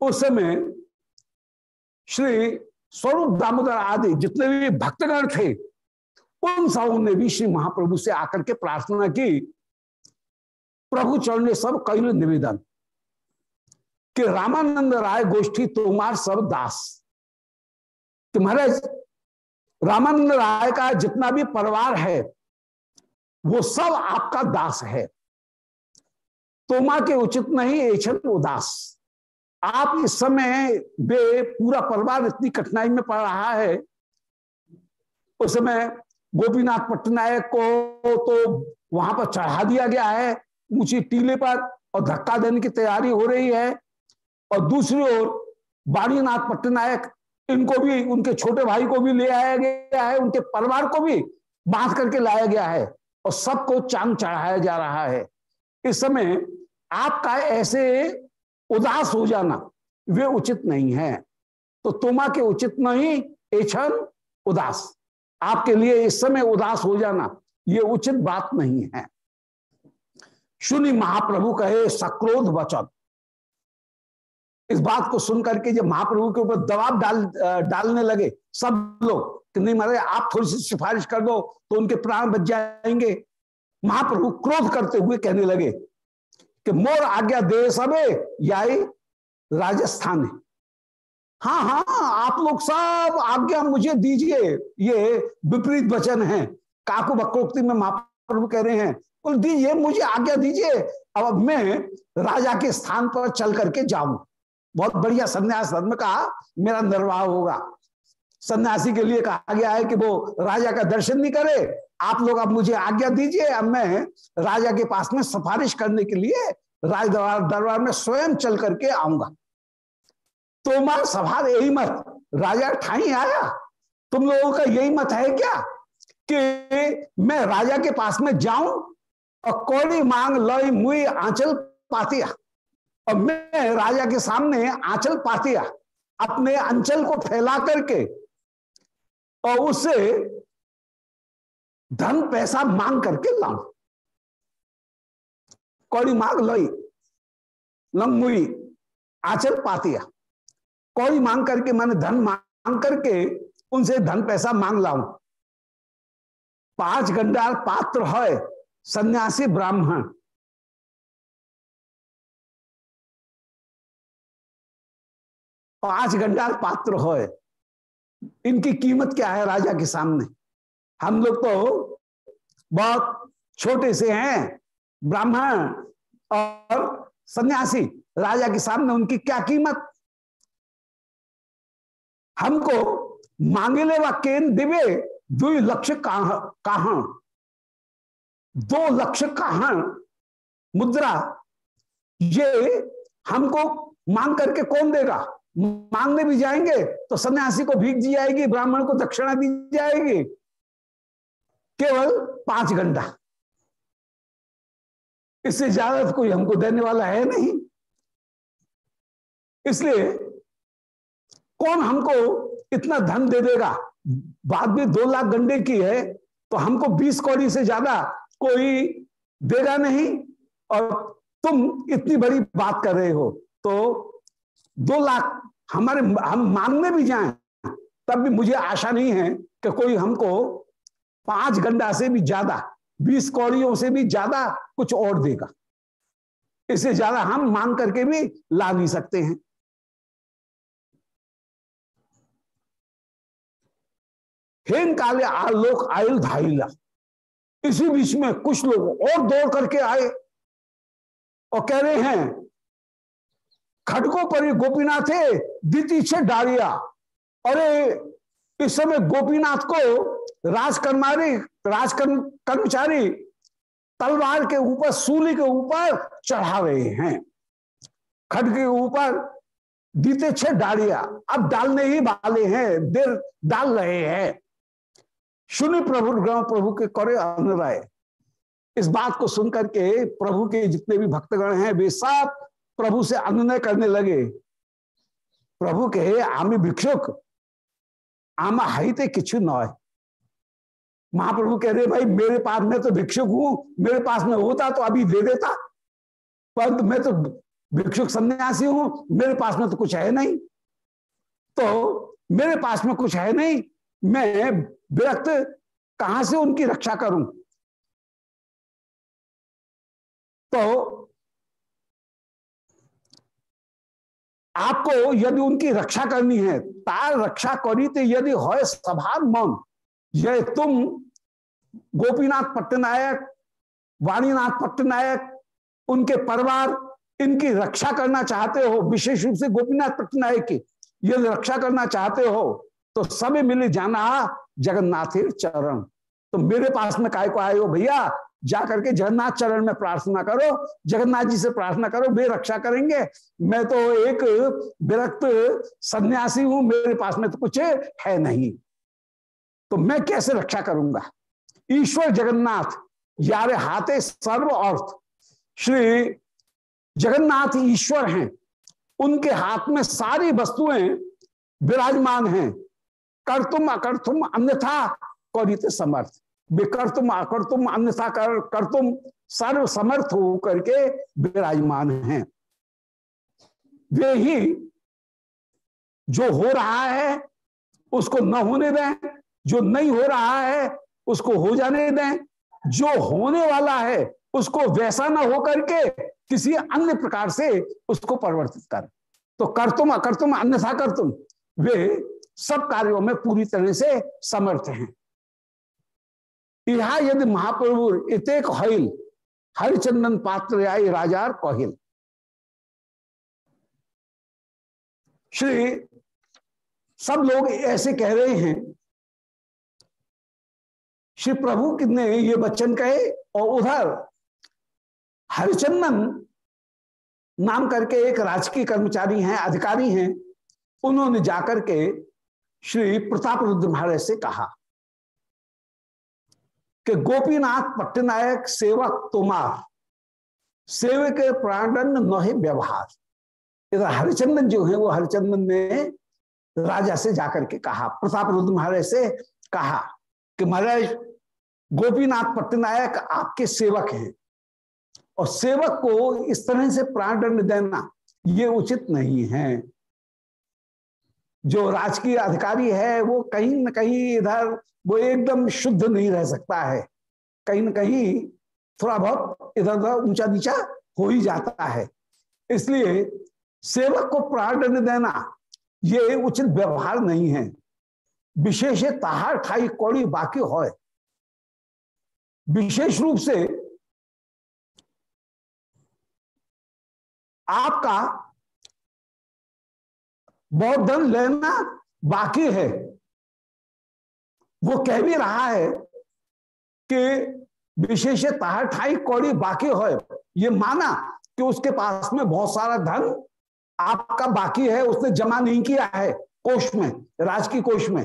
उस समय श्री स्वरूप दामोदर आदि जितने भी भक्तगण थे, उन सबों ने भी श्री महाप्रभु से आकर के प्रार्थना की, प्रभु चरण सब कैल निवेदन, कि रामानंद राय गोष्ठी तुम्हार सब दास। तुम्हारे रामानंद राय का जितना भी परिवार है, वो सब आपका दास है। तोमा के उचित नहीं, एचन उदास। आप इस समय वे पूरा परिवार इतनी कठिनाई में पड़ रहा है। उस समय गोपीनाथ पट्टनायक को तो वहाँ पर चढ़ा दिया गया है, ऊँची टीले पर, और धक्का देने की तैयारी हो रही है। और दूसरी ओर बाणीनाथ पट्टनायक इनको भी, उनके छोटे भाई को भी ले आया गया है, उनके परिवार को भी बाँध करके लाया गया है और सबको चाँद चढ़ाया जा रहा है। इस समय आपका ऐसे उदास हो जाना, वे उचित नहीं है। तो तुमा के उचित नहीं एछन उदास। आपके लिए इस समय उदास हो जाना, ये उचित बात नहीं है। सुनी महाप्रभु कहे, सक्रोध वचन। इस बात को सुनकर के जब महाप्रभु के ऊपर दबाव डाल डालने लगे, सब लोग कि नहीं मारे आप थोड़ी सी सिफारिश कर दो तो उनके प्राण बच जाएँगे। महाप्रभु क्रोध करते हुए कहने लगे कि मोर आज्ञा दे सबे, याई राजस्थान हाँ। हाँ आप लोग सब आज्ञा मुझे दीजिए, ये विपरीत वचन है। काकु बक्रोक्ति में महाप्रभु कह रहे हैं बोल दीजिए, मुझे आज्ञा दीजिए, अब मैं राजा के स्थान पर चल करके जाऊँ। बहुत बढ़िया संन्यास धर्म का मेरा निर्वाह होगा। सन्यासी के लिए कहा गया है कि वो राजा का दर्शन नहीं करे। आप लोग अब मुझे आज्ञा दीजिए, अब मैं राजा के पास में सिफारिश करने के लिए राज दरबार दरबार में स्वयं चल करके आऊँगा। तो मार सभा यही मत, राजा ठाई आया। तुम लोगों का यही मत है क्या कि मैं राजा के पास में जाऊँ और कौड़ी मांग, लई मुई, आंचल पातिया। और मैं राजा के सामने आंचल पातिया अपने अंचल को फैला करके और उससे धन पैसा मांग करके लाऊं। कौड़ी मांग लई लंगमुई आंचल पातिया। कौड़ी मांग करके मैंने धन मांग करके उनसे धन पैसा मांग लाऊं। पाँच गंडार पात्र है, सन्यासी ब्राह्मण। पाँच गंडार पात्र हो इनकी कीमत क्या है राजा के सामने? हम लोग तो बहुत छोटे से हैं, ब्राह्मण और सन्यासी। राजा के सामने उनकी क्या कीमत? हमको मांगेले व केन दिवे दो लक्ष्य कहा दो लक्ष्य कहा मुद्रा, ये हमको मांग करके कौन देगा? मांगने भी जाएँगे तो सन्यासी को भीख दी जाएगी, ब्राह्मण को दक्षिणा दी जाएगी। केवल पाँच घंटा। इससे ज़्यादा तो कोई हमको देने वाला है नहीं। इसलिए कौन हमको इतना धन दे देगा? बाद में दो लाख गंडे की है तो हमको बीस कौड़ी से ज़्यादा कोई देगा नहीं। और तुम इतनी बड़ी बात कर रहे हो तो दो लाख हमारे, हम मांगने भी जाएँ, तब भी मुझे आशा नहीं है कि कोई हमको पाँच गंडा से भी ज़्यादा, बीस कौड़ियों से भी ज़्यादा कुछ और देगा। इससे ज़्यादा हम मांग करके भी ला नहीं सकते हैं। हेन काले आलोक आयल धाइला इसी बीच में कुछ लोग और दौड़ करके आए और कह रहे हैं खटको पर गोपीनाथ है दीति से डारिया। अरे, इस समय गोपीनाथ को राजकर्मारी राजकर्म कर्मचारी तलवार के ऊपर, सूली के ऊपर चढ़ा रहे हैं। खट के ऊपर दीते छे डालिया अब डालने ही वाले हैं, देर डाल रहे हैं। सुनि प्रभु, ग्रह प्रभु के करे अनुराय। इस बात को सुनकर के प्रभु के जितने भी भक्तगण हैं, वे सब प्रभु से अनुनय करने लगे। प्रभु के आमी भिक्षुक। आमा हाईते किच्छु न महाप्रभु कह रहे, भाई, मेरे पास में तो भिक्षुक हूँ। मेरे पास में होता तो अभी दे देता। परंतु मैं तो भिक्षुक सन्यासी हूँ। मेरे पास में तो कुछ है नहीं। तो मेरे पास में कुछ है नहीं। मैं विरक्त कहाँ से उनकी रक्षा करूँ? तो आपको यदि उनकी रक्षा करनी है, तार रक्षा करी तो यदि हो सभा मन ये तुम गोपीनाथ पट्टनायक, वाणीनाथ पट्टनायक, उनके परिवार, इनकी रक्षा करना चाहते हो, विशेष रूप से गोपीनाथ पट्टनायक की यदि रक्षा करना चाहते हो तो सब मिले जाना जगन्नाथ चरण। तो मेरे पास में काय को आए हो भैया? जा के जगन्नाथ चरण में प्रार्थना करो, जगन्नाथ जी से प्रार्थना करो, वे रक्षा करेंगे। मैं तो एक विरक्त सन्यासी हूँ, मेरे पास में तो कुछ है नहीं। तो मैं कैसे रक्षा करूँगा? ईश्वर जगन्नाथ, यारे हाथे सर्व अर्थ। श्री जगन्नाथ ईश्वर हैं। उनके हाथ में सारी वस्तुएँ विराजमान हैं। कर तुम अकर अन्यथा कौरित समर्थ। बेकर तुम अकर तुम अन्यथा कर, कर तुम सर्व समर्थ हो करके विराजमान हैं। वे ही जो हो रहा है उसको न होने दें। जो नहीं हो रहा है उसको हो जाने दें। जो होने वाला है उसको वैसा ना हो करके किसी अन्य प्रकार से उसको परिवर्तित कर। तो कर तुम अकर तुम अन्यथा कर तुम। वे सब कार्यों में पूरी तरह से समर्थ हैं। यह यदि महाप्रभु इतेक हईल हरिचंदन पात्र आई राजार कहिल। श्री, सब लोग ऐसे कह रहे हैं, श्री प्रभु ने ये वचन कहे, और उधर हरिचंदन नाम करके एक राजकीय कर्मचारी हैं, अधिकारी हैं, उन्होंने जाकर के श्री प्रताप रुद्र महाराज से कहा। कि गोपीनाथ पट्टनायक सेवक तोमार, सेवक प्राणदंड नहे व्यवहार। इधर हरिचंदन जो है, वो हरिचंदन ने राजा से जाकर के कहा, प्रताप रुद्र महाराज से कहा कि महाराज, गोपीनाथ पट्टनायक आपके सेवक हैं और सेवक को इस तरह से प्राणदंड देना ये उचित नहीं है। जो राजकीय अधिकारी है, वो कहीं न कहीं इधर, वो एकदम शुद्ध नहीं रह सकता है। कहीं न कहीं थोड़ा बहुत इधर उधर ऊँचा नीचा हो ही जाता है। इसलिए सेवक को प्राणदंड देना, ये उचित व्यवहार नहीं है। विशेष ताहार खाई कौड़ी बाकी हो विशेष रूप से आपका बहुत धन लेना बाकी है। वो कह भी रहा है कि विशेष ताहर ठाई कौड़ी बाकी हो। ये माना कि उसके पास में बहुत सारा धन आपका बाकी है, उसने जमा नहीं किया है कोष में राजकीय कोष में।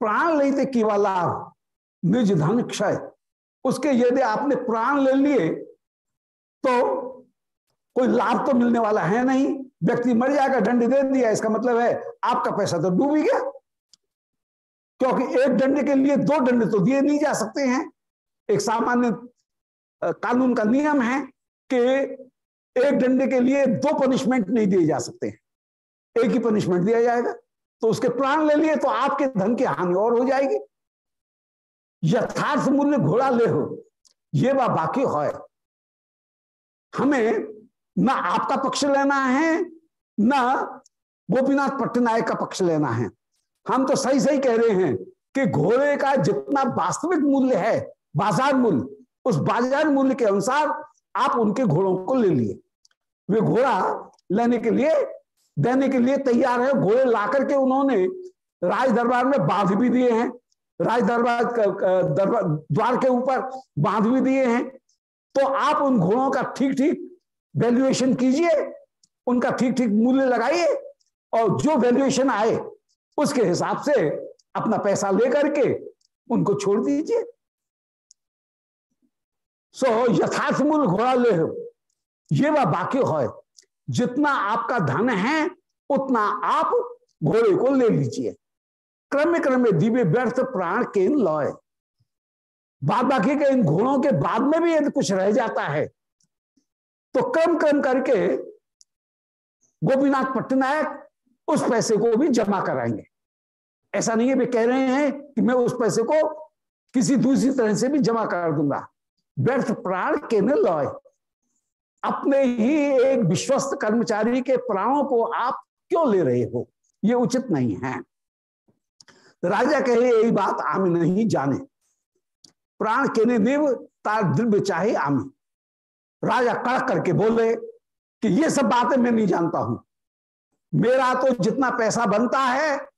प्राण लेते केवल लाभ, निज धन क्षय। उसके यदि आपने प्राण ले लिए तो कोई लाभ तो मिलने वाला है नहीं। व्यक्ति मर जाएगा दंड दे दिया, इसका मतलब है आपका पैसा तो डूब ही गया। क्योंकि एक दंड के लिए दो दंड तो दिए नहीं जा सकते हैं। एक सामान्य कानून का नियम है कि एक दंड के लिए दो पनिशमेंट नहीं दिए जा सकते हैं। एक ही पनिशमेंट दिया जाएगा। तो उसके प्राण ले लिए तो आपके धन की हानि और हो जाएगी। यथार्थ मूल्य घोड़ा ले हो, ये बाकी हो। हमें ना आपका पक्ष लेना है, ना गोपीनाथ पट्टनायक का पक्ष लेना है। हम तो सही सही कह रहे हैं कि घोड़े का जितना वास्तविक मूल्य है, बाज़ार मूल्य, उस बाज़ार मूल्य के अनुसार आप उनके घोड़ों को ले लिए। वे घोड़ा लेने के लिए, देने के लिए तैयार है। घोड़े ला करके उन्होंने राज दरबार में बाँध भी दिए हैं। राज दरबार दरबार द्वार के ऊपर बाँध भी दिए हैं। तो आप उन घोड़ों का ठीक ठीक वैल्यूएशन कीजिए, उनका ठीक ठीक मूल्य लगाइए और जो वैल्यूएशन आए, उसके हिसाब से अपना पैसा लेकर के उनको छोड़ दीजिए। सो यथार्थ मूल घोड़ा ले हो। ये वह बाकी हो जितना आपका धन है, उतना आप घोड़े को ले लीजिए। क्रम क्रम दिव्य व्यर्थ प्राण के लॉय बाद बाकी के इन घोड़ों के बाद में भी यदि कुछ रह जाता है तो क्रम क्रम करके गोपीनाथ पट्टनायक उस पैसे को भी जमा कराएँगे। ऐसा नहीं है वे कह रहे हैं कि मैं उस पैसे को किसी दूसरी तरह से भी जमा कर दूँगा। व्यर्थ प्राण के न लॉय अपने ही एक विश्वस्त कर्मचारी के प्राणों को आप क्यों ले रहे हो? ये उचित नहीं है। राजा कहे यही बात आम नहीं जाने। प्राण के निव तार द्रव्य चाहे आमी राजा कड़क करके बोले कि ये सब बातें मैं नहीं जानता हूँ। मेरा तो जितना पैसा बनता है,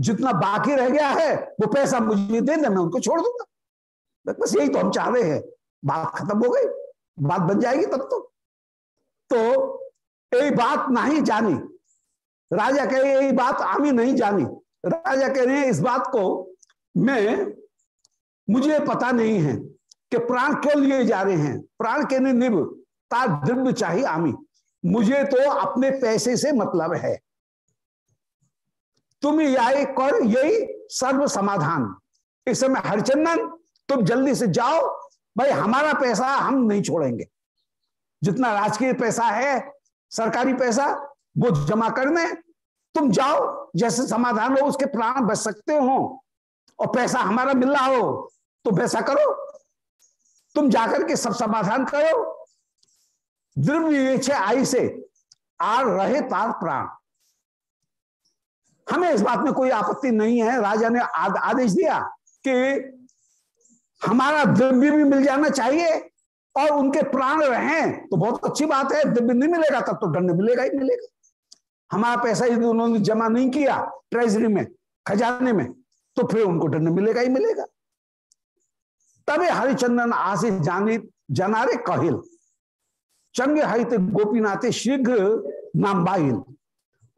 जितना बाकी रह गया है, वो पैसा मुझे दे दे मैं उनको छोड़ दूँगा। बस यही तो हम चाह रहे हैं। बात खत्म हो गई। बात बन जाएगी तब तो। तो यही बात नहीं जानी। राजा कह यही बात आमी नहीं जानी। राजा कह रहे हैं, इस बात को मैं, मुझे पता नहीं है। कि प्राण क्यों लिए जा रहे हैं? प्राण के निब तार द्रव्य चाहिए आमी। मुझे तो अपने पैसे से मतलब है। तुम यही कर, यही सर्व समाधान। इस समय हरचंदन, तुम जल्दी से जाओ। भाई, हमारा पैसा हम नहीं छोड़ेंगे। जितना राजकीय पैसा है, सरकारी पैसा, वो जमा करने तुम जाओ, जैसे समाधान हो, उसके प्राण बच सकते हो। और पैसा हमारा मिल रहा हो तो वैसा करो। तुम जाकर के सब समाधान करो। द्रव्य आई से आर रहे तार प्राण। हमें इस बात में कोई आपत्ति नहीं है। राजा ने आद, आदेश दिया कि हमारा द्रव्य भी मिल जाना चाहिए और उनके प्राण रहें। तो बहुत अच्छी बात है द्रव्य नहीं मिलेगा तब तो दंड मिलेगा ही मिलेगा। हमारा पैसा यदि उन्होंने जमा नहीं किया ट्रेजरी में खजाने में तो फिर उनको दंड मिलेगा ही मिलेगा। तबे हरिचंदन आशीष जानी, जनारे कहिल। चंगे हरित गोपीनाथे शीघ्र नामबाइल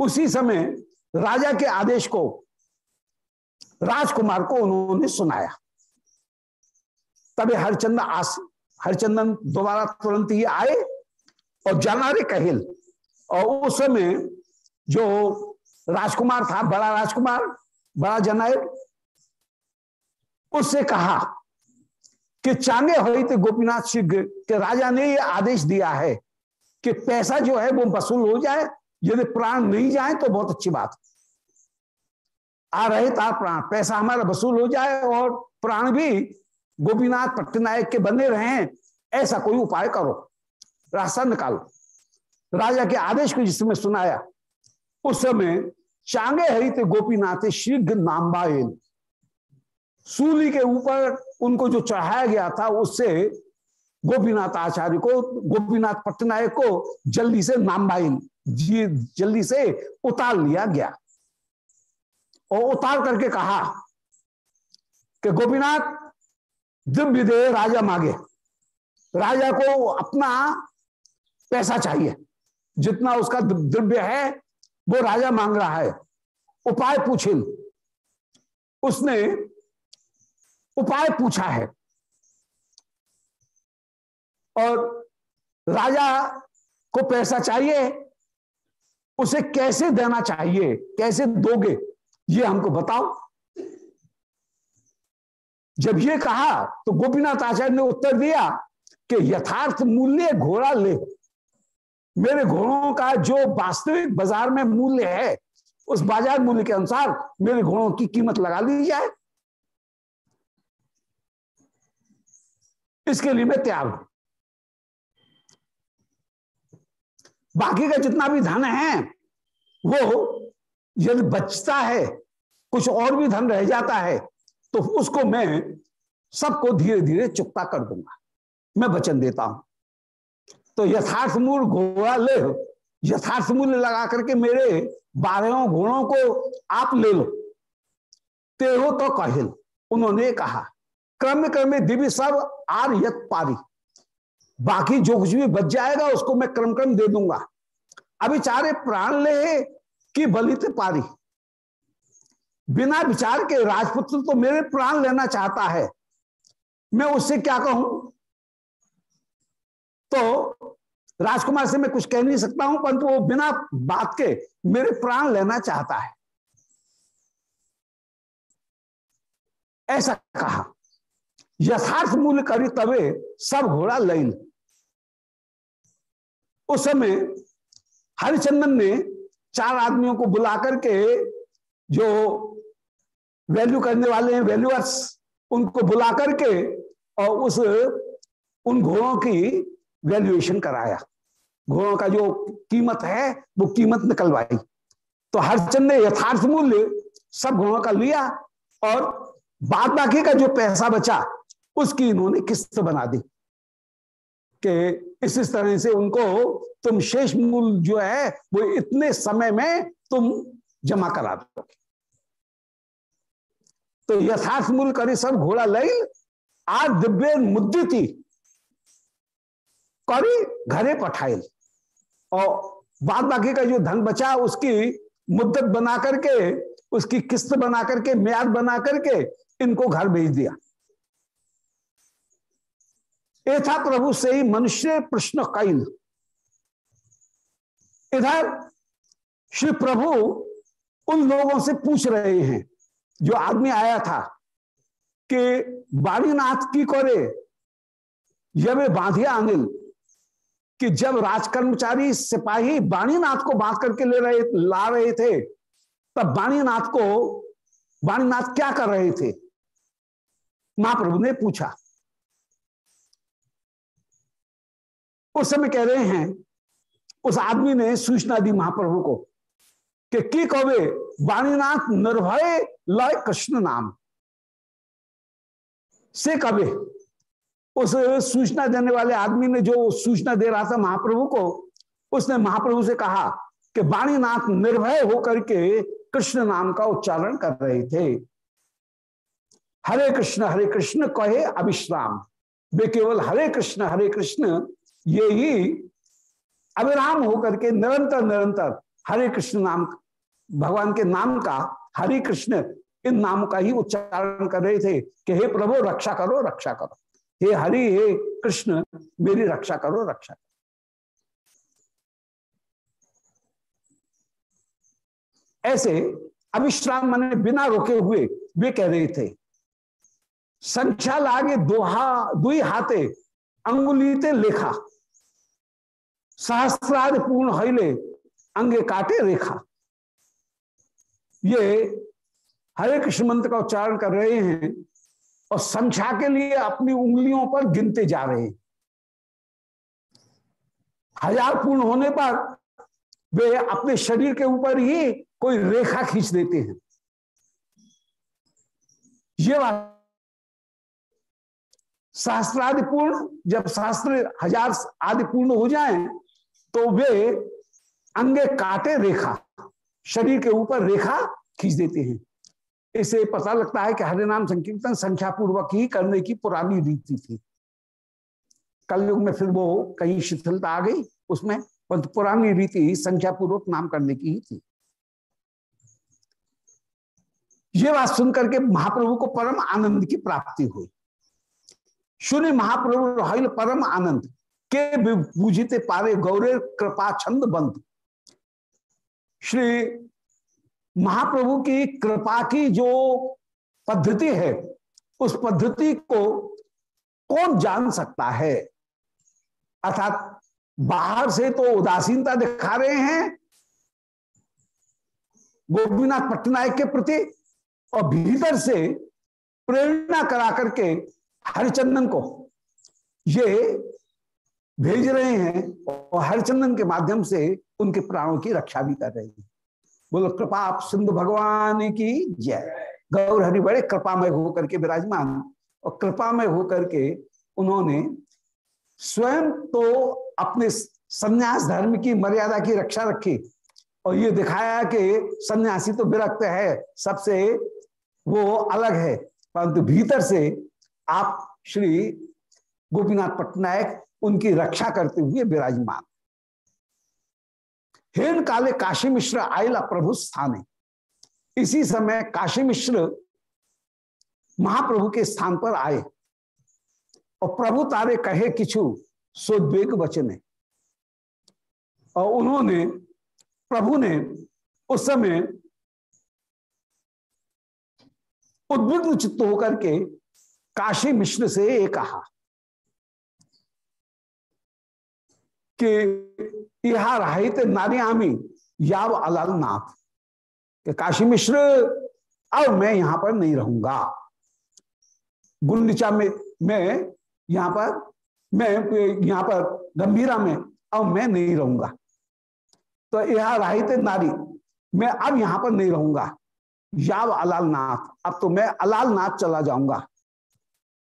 उसी समय राजा के आदेश को, राजकुमार को उन्होंने सुनाया। तबे हरिचंदन आस, हरिचंदन दोबारा तुरंत ही आए और जनारे कहिल। और उस समय जो राजकुमार था, बड़ा राजकुमार, बड़ा जनायक उससे कहा कि चांगे हुई थे गोपीनाथ शीघ्र के राजा ने यह आदेश दिया है कि पैसा जो है वो वसूल हो जाए, यदि प्राण नहीं जाए तो बहुत अच्छी बात। आ रहे था प्राण, पैसा हमारा वसूल हो जाए और प्राण भी गोपीनाथ पट्टनायक के बने रहे, ऐसा कोई उपाय करो। रास्ता निकालो। राजा के आदेश को जिसमें सुनाया, उस समय चांगे हरित गोपीनाथ शीघ्र नामबाइल सूली के ऊपर उनको जो चढ़ाया गया था उससे गोपीनाथ आचार्य को, गोपीनाथ पटनायक को जल्दी से नामबाइल जी, जल्दी से उतार लिया गया। और उतार करके कहा कि गोपीनाथ, दिव्य दे, राजा मांगे। राजा को अपना पैसा चाहिए। जितना उसका द्रव्य है, वो राजा मांग रहा है। उपाय पूछिल उसने उपाय पूछा है। और राजा को पैसा चाहिए, उसे कैसे देना चाहिए, कैसे दोगे, ये हमको बताओ। जब ये कहा तो गोपीनाथ आचार्य ने उत्तर दिया कि यथार्थ मूल्य घोड़ा ले। मेरे घोड़ों का जो वास्तविक बाज़ार में मूल्य है, उस बाज़ार मूल्य के अनुसार मेरे घोड़ों की कीमत लगा ली जाए। इसके लिए मैं तैयार हूँ। बाकी का जितना भी धन है, वो यदि बचता है, कुछ और भी धन रह जाता है तो उसको मैं सबको धीरे धीरे चुकता कर दूँगा। मैं वचन देता हूँ। तो यथार्थ मूल घोड़ा ले, यथार्थ मूल्य लगा करके मेरे बारह घोड़ों को आप ले लो। तेहो तो कहिल, उन्होंने कहा क्रम क्रम दिव्य सब आर यत पारी। बाकी जो कुछ भी बच जाएगा, उसको मैं क्रम क्रम दे दूँगा। अभी चारे प्राण ले कि बलित पारी। बिना विचार के राजपुत्र तो मेरे प्राण लेना चाहता है। मैं उससे क्या कहूँ? तो राजकुमार से मैं कुछ कह नहीं सकता हूँ, परंतु वो बिना बात के मेरे प्राण लेना चाहता है। ऐसा कहा। यथार्थ मूल्य करी तबे सब घोड़ा लैन। उस समय हरिचंदन ने चार आदमियों को बुला करके जो वैल्यू करने वाले हैं वैल्यूअर्स उनको बुला करके और उस, उन घोड़ों की वैल्यूएशन कराया। घोड़ों का जो कीमत है, वो कीमत निकलवाई। तो हरचंद ने यथार्थ मूल्य सब घोड़ों का लिया और बाद बाकी का जो पैसा बचा उसकी इन्होंने किस्त बना दी कि इस इस तरह से उनको तुम शेष मूल जो है, वो इतने समय में तुम जमा करा दोगे तो यथार्थ मूल करे सब घोड़ा लई आज दिव्य मुद्दिति करी घरे पठाइल। और बाद बाकी का जो धन बचा, उसकी मुद्दत बना करके, उसकी किस्त बना करके, म्याद बना करके इनको घर भेज दिया। था प्रभु से ही मनुष्य प्रश्न कैल इधर श्री प्रभु उन लोगों से पूछ रहे हैं, जो आदमी आया था, कि बाणीनाथ की करे, यह बांधिया अनिल, कि जब राज कर्मचारी सिपाही बाणीनाथ को बाँध करके ले रहे, ला रहे थे, तब बाणीनाथ को, बाणीनाथ क्या कर रहे थे? महाप्रभु ने पूछा। उस समय कह रहे हैं, उस आदमी ने सूचना दी महाप्रभु को कि की कवे, वाणीनाथ निर्भय लय कृष्ण नाम। से कभी उस सूचना देने वाले आदमी ने जो सूचना दे रहा था महाप्रभु को, उसने महाप्रभु से कहा कि वाणीनाथ निर्भय होकर के कृष्ण नाम का उच्चारण कर रहे थे। हरे कृष्ण हरे कृष्ण कहे अविश्राम वे केवल हरे कृष्ण हरे कृष्ण ये ही अविराम होकर के निरंतर निरंतर हरे कृष्ण नाम, भगवान के नाम का, हरे कृष्ण इन नाम का ही उच्चारण कर रहे थे कि हे प्रभु, रक्षा करो रक्षा करो। हे हरि, हे कृष्ण, मेरी रक्षा करो रक्षा करो। ऐसे अविश्राम माने बिना रोके हुए वे कह रहे थे, संख्या लागे दोहा, दुई हाथे अंगुलीते लेखा। सहस्त्राद पूर्ण हईले अंगे काटे रेखा। ये हरे कृष्ण मंत्र का उच्चारण कर रहे हैं और संख्या के लिए अपनी उंगलियों पर गिनते जा रहे हैं। हज़ार पूर्ण होने पर वे अपने शरीर के ऊपर ही कोई रेखा खींच देते हैं। ये बात सहस्त्रादि पूर्ण जब शास्त्र हज़ार आदि पूर्ण हो जाए तो वे अंगे काटे रेखा, शरीर के ऊपर रेखा खींच देते हैं। इसे पता लगता है कि हरे नाम संकीर्तन संख्या पूर्वक ही करने की पुरानी रीति थी। कलयुग में फिर वो कहीं शिथिलता आ गई, उसमें परंतु पुरानी रीति संख्या पूर्वक नाम करने की ही थी। ये बात सुनकर के महाप्रभु को परम आनंद की प्राप्ति हुई। सुने महाप्रभु हईल परम आनंद। के पूजिते पारे गौरे कृपा छंद बंद। श्री महाप्रभु की कृपा की जो पद्धति है, उस पद्धति को कौन जान सकता है? अर्थात बाहर से तो उदासीनता दिखा रहे हैं, गोपीनाथ पटनायक के प्रति और भीतर से प्रेरणा करा करके हरिचंदन को ये भेज रहे हैं और हरिचंदन के माध्यम से उनके प्राणों की रक्षा भी कर रहे हैं। बोलो, कृपा सिंधु भगवान की जय। गौर हरि बड़े कृपामय होकर के विराजमान। और कृपामय होकर के उन्होंने स्वयं तो अपने संन्यास धर्म की मर्यादा की रक्षा रखी। और ये दिखाया कि सन्यासी तो विरक्त है, सबसे वो अलग है। परंतु भीतर से आप श्री गोपीनाथ पटनायक उनकी रक्षा करते हुए विराजमान। हेन काले काशी मिश्र आयला प्रभु स्थाने इसी समय काशी मिश्र महाप्रभु के स्थान पर आए। और प्रभु तारे कहे किछु सोद्वेग वचने और उन्होंने, प्रभु ने उस समय उद्विग्न चित्त होकर के काशी मिश्र से ये कहा कि रहित नारियामी याव अलाल नाथ। कि काशी मिश्र, अब मैं यहाँ पर नहीं रहूँगा। गुंडीचा में, मैं यहाँ पर, मैं यहाँ पर गंभीरा में, अब मैं नहीं रहूँगा। तो यह राहित नारी, मैं अब यहाँ पर नहीं रहूँगा। याव अलाल नाथ, अब तो मैं अलाल नाथ चला जाऊँगा।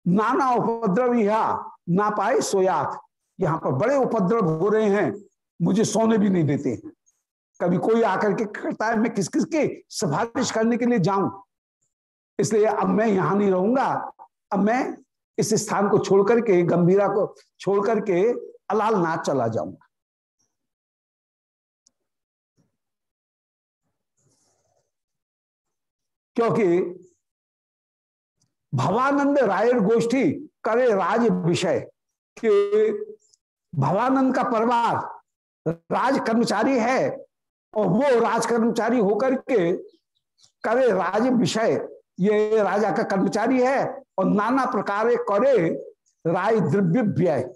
नाना उपद्रव यह ना पाए सोयात। यहाँ पर बड़े उपद्रव हो रहे हैं, मुझे सोने भी नहीं देते कभी कोई आकर के करता है, मैं किस किस की सिफारिश करने के लिए जाऊँ? इसलिए अब मैं यहाँ नहीं रहूँगा। अब मैं इस स्थान को छोड़ करके, गंभीरा को छोड़ करके अलालनाथ चला जाऊँगा। क्योंकि भवानंद राय गोष्ठी करे राज विषय के भवानंद का परिवार राज कर्मचारी है और वो राज कर्मचारी होकर के करे राज विषय, ये राजा का कर्मचारी है और नाना प्रकार करे राय द्रव्य व्यय।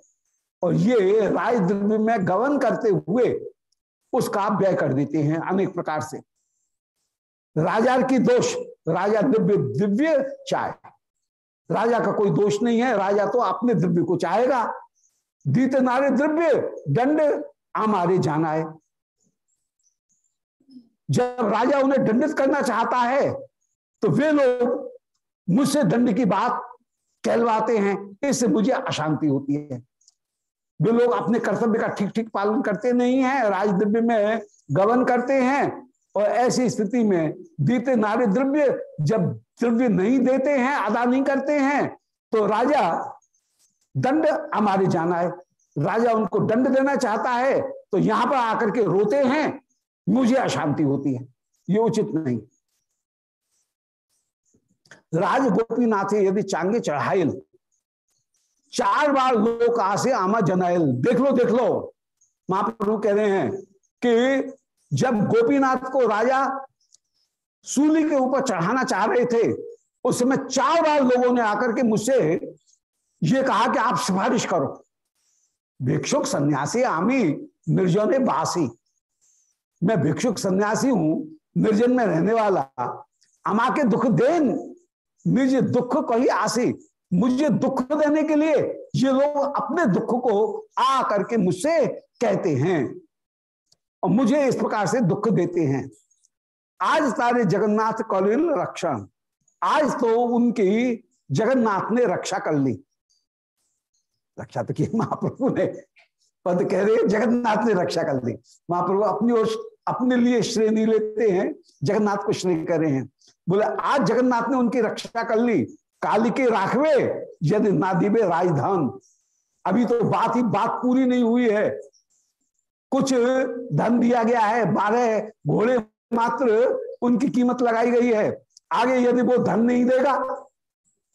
और ये राय द्रव्य में गवन करते हुए उसका व्यय कर देते हैं अनेक प्रकार से। राजा की दोष, राजा द्रव्य दिव्य चाहे राजा का कोई दोष नहीं है, राजा तो अपने द्रव्य को चाहेगा। दीत नारे द्रव्य, दंड आमारे जाना है। जब राजा उन्हें दंडित करना चाहता है तो वे लोग मुझसे दंड की बात कहलवाते हैं, इससे मुझे अशांति होती है। वे लोग अपने कर्तव्य का ठीक ठीक पालन करते नहीं है, राजद्रव्य में गवन करते हैं, और ऐसी स्थिति में दीते नारे द्रव्य जब द्रव्य नहीं देते हैं, अदा नहीं करते हैं तो राजा दंड हमारे जाना है। राजा उनको दंड देना चाहता है तो यहाँ पर आकर के रोते हैं, मुझे अशांति होती है, ये उचित नहीं। राज गोपीनाथ यदि चांगे चढ़ाइल चार बार लोग आसे आमा जनाइल देख लो देख लो। महाप्रभु कह रहे हैं कि जब गोपीनाथ को राजा सूली के ऊपर चढ़ाना चाह रहे थे। उस समय चार बार लोगों ने आकर के मुझसे ये कहा कि आप सिफारिश करो। भिक्षुक सन्यासी आमी निर्जन बासी। मैं भिक्षुक सन्यासी हूँ निर्जन में रहने वाला। अमा के दुख देन निज दुख कही आसी। मुझे दुख देने के लिए ये लोग अपने दुख को आ करके मुझसे कहते हैं और मुझे इस प्रकार से दुख देते हैं। आज तारे जगन्नाथ कौलिल रक्षण। आज तो उनकी जगन्नाथ ने रक्षा कर ली। रक्षा तो की महाप्रभु ने। पद कह रहे जगन्नाथ ने रक्षा कर ली। महाप्रभु अपनी ओर अपने लिए श्रेय नहीं लेते हैं, जगन्नाथ को श्रेय कर रहे हैं। बोले, आज जगन्नाथ ने उनकी रक्षा कर ली। काली के राखवे, यदि ना दिवे राजधान। अभी तो बात ही बात पूरी नहीं हुई है। कुछ धन दिया गया है, बारह घोड़े मात्र उनकी कीमत लगाई गई है। आगे यदि वो धन नहीं देगा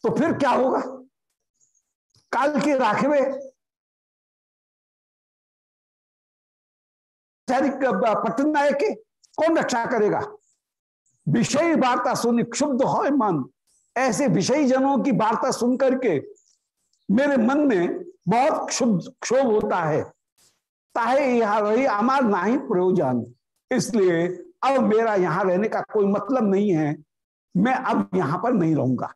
तो फिर क्या होगा? काल के राखवे पट्टनायक के कौन रक्षा करेगा? विषय वार्ता सुन क्षुब्ध हो मन। ऐसे विषयी जनों की वार्ता सुन करके मेरे मन में बहुत क्षुब्ध, क्षोभ होता है। ताहे यहाँ रही अमार ना ही प्रयोजन। इसलिए अब मेरा यहाँ रहने का कोई मतलब नहीं है, मैं अब यहाँ पर नहीं रहूँगा।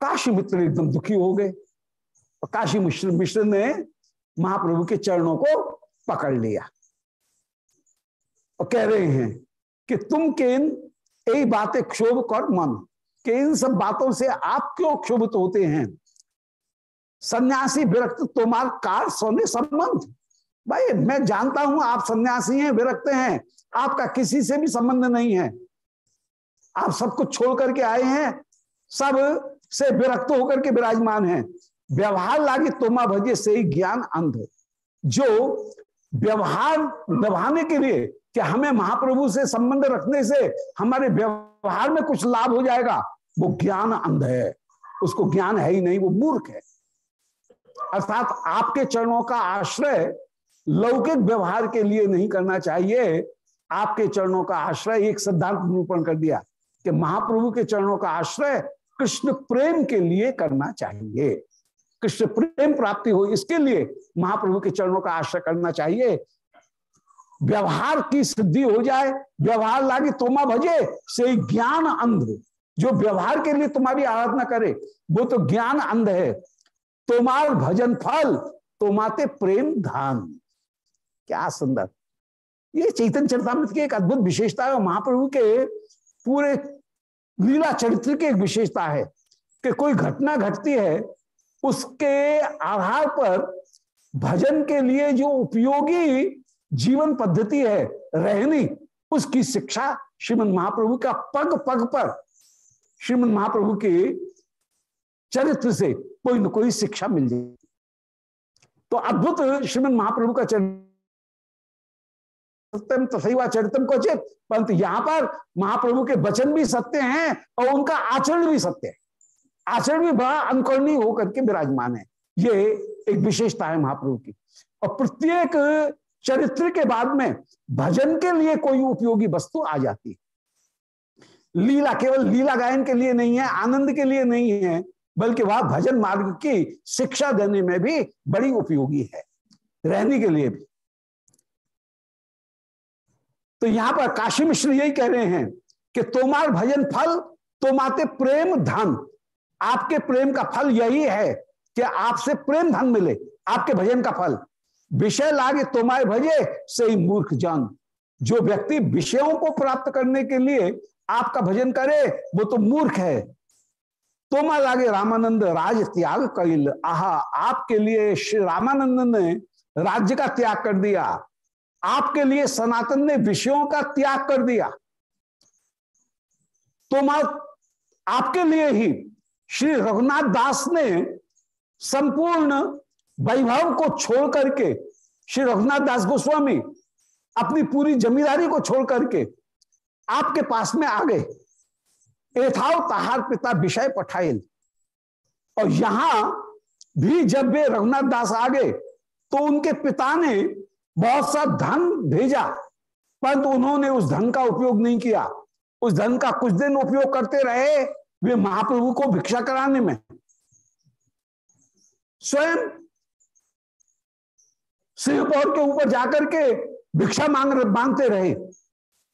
काशी मित्र एकदम दुखी हो गए। काशी मिश्र मिश्र ने महाप्रभु के चरणों को पकड़ लिया। और कह रहे हैं कि तुम केन यही बातें क्षोभ कर मन कि इन सब बातों से आप क्यों क्षोभित होते हैं? सन्यासी विरक्त तुम्हार कार सोने संबंध। भाई, मैं जानता हूँ आप सन्यासी हैं, विरक्त हैं। आपका किसी से भी संबंध नहीं है। आप सब कुछ छोड़ करके आए हैं, सबसे विरक्त होकर के विराजमान हैं। व्यवहार लागे तोमा भजे से ही ज्ञान अंध जो व्यवहार निभाने के लिए कि हमें महाप्रभु से संबंध रखने से हमारे व्यवहार में कुछ लाभ हो जाएगा, वो ज्ञान अंध है। उसको ज्ञान है ही नहीं, वो मूर्ख है। अर्थात आपके चरणों का आश्रय लौकिक व्यवहार के लिए नहीं करना चाहिए। आपके चरणों का आश्रय, एक सिद्धांत निरूपण कर दिया कि महाप्रभु के चरणों का आश्रय कृष्ण प्रेम के लिए करना चाहिए। कृष्ण प्रेम प्राप्ति हो इसके लिए महाप्रभु के चरणों का आश्रय करना चाहिए। व्यवहार की सिद्धि हो जाए, व्यवहार लागे, तोमा भजे, से ज्ञान अंध। जो व्यवहार के लिए तुम्हारी आराधना करे, वो तो ज्ञान अंध है। तोमार भजन फल, तोमाते प्रेम धान। क्या सुंदर। ये चैतन्य चरतामृत की एक अद्भुत विशेषता है महाप्रभु के पूरे लीला चरित्र की एक विशेषता है कि कोई घटना घटती है, उसके आधार पर भजन के लिए जो उपयोगी जीवन पद्धति है, रहनी, उसकी शिक्षा श्रीमद महाप्रभु का पग पग पर श्रीमद महाप्रभु के चरित्र से कोई न कोई शिक्षा मिल जाए। तो अद्भुत श्रीमद महाप्रभु का चरित्र सत्यम तथैवा चरितम को चेत परंतु यहाँ पर महाप्रभु के वचन भी सत्य हैं और उनका आचरण भी सत्य है। आचरण भी बड़ा अनुकरणीय होकर के विराजमान है। ये एक विशेषता है महाप्रभु की। और प्रत्येक चरित्र के बाद में भजन के लिए कोई उपयोगी वस्तु आ जाती है। लीला केवल लीला गायन के लिए नहीं है, आनंद के लिए नहीं है, बल्कि वह भजन मार्ग की शिक्षा देने में भी बड़ी उपयोगी है। रहने के लिए भी। तो यहाँ पर काशी मिश्र यही कह रहे हैं कि तोमार भजन फल, तोमाते प्रेम धन। आपके प्रेम का फल यही है कि आपसे प्रेम धन मिले, आपके भजन का फल। विषय लागे तोमाए भजे, से ही मूर्ख जन। जो व्यक्ति विषयों को प्राप्त करने के लिए आपका भजन करे, वो तो मूर्ख है। तो मैं लागे, रामानंद राज त्याग कैल आहा, आपके लिए श्री रामानंद ने राज्य का त्याग कर दिया। आपके लिए सनातन ने विषयों का त्याग कर दिया। तो मैं आपके लिए ही श्री रघुनाथ दास ने संपूर्ण वैभव को छोड़ करके श्री रघुनाथ दास गोस्वामी अपनी पूरी जमींदारी को छोड़ करके आपके पास में आ गए। एथाव तहार पिता विषय पठाइल और यहाँ भी जब वे रघुनाथ दास आ गए तो उनके पिता ने बहुत सा धन भेजा, परंतु उन्होंने उस धन का उपयोग नहीं किया। उस धन का कुछ दिन उपयोग करते रहे वे महाप्रभु को भिक्षा कराने में। स्वयं सिंहपौर के ऊपर जाकर के भिक्षा मांग मांगते रहे।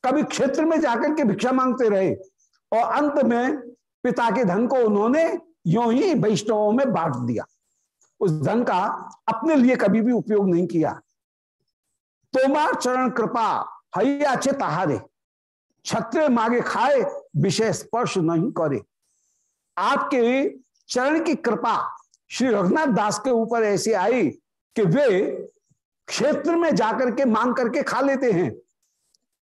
कभी क्षेत्र में जाकर के भिक्षा मांगते रहे और अंत में पिता के धन को उन्होंने यो ही वैष्णवों में बांट दिया। उस धन का अपने लिए कभी भी उपयोग नहीं किया। तोमार चरण कृपा हैया चे तहारे छत्र मागे खाए, विषय स्पर्श नहीं करे। आपके चरण की कृपा श्री रघुनाथ दास के ऊपर ऐसी आई कि वे क्षेत्र में जाकर के मांग करके खा लेते हैं।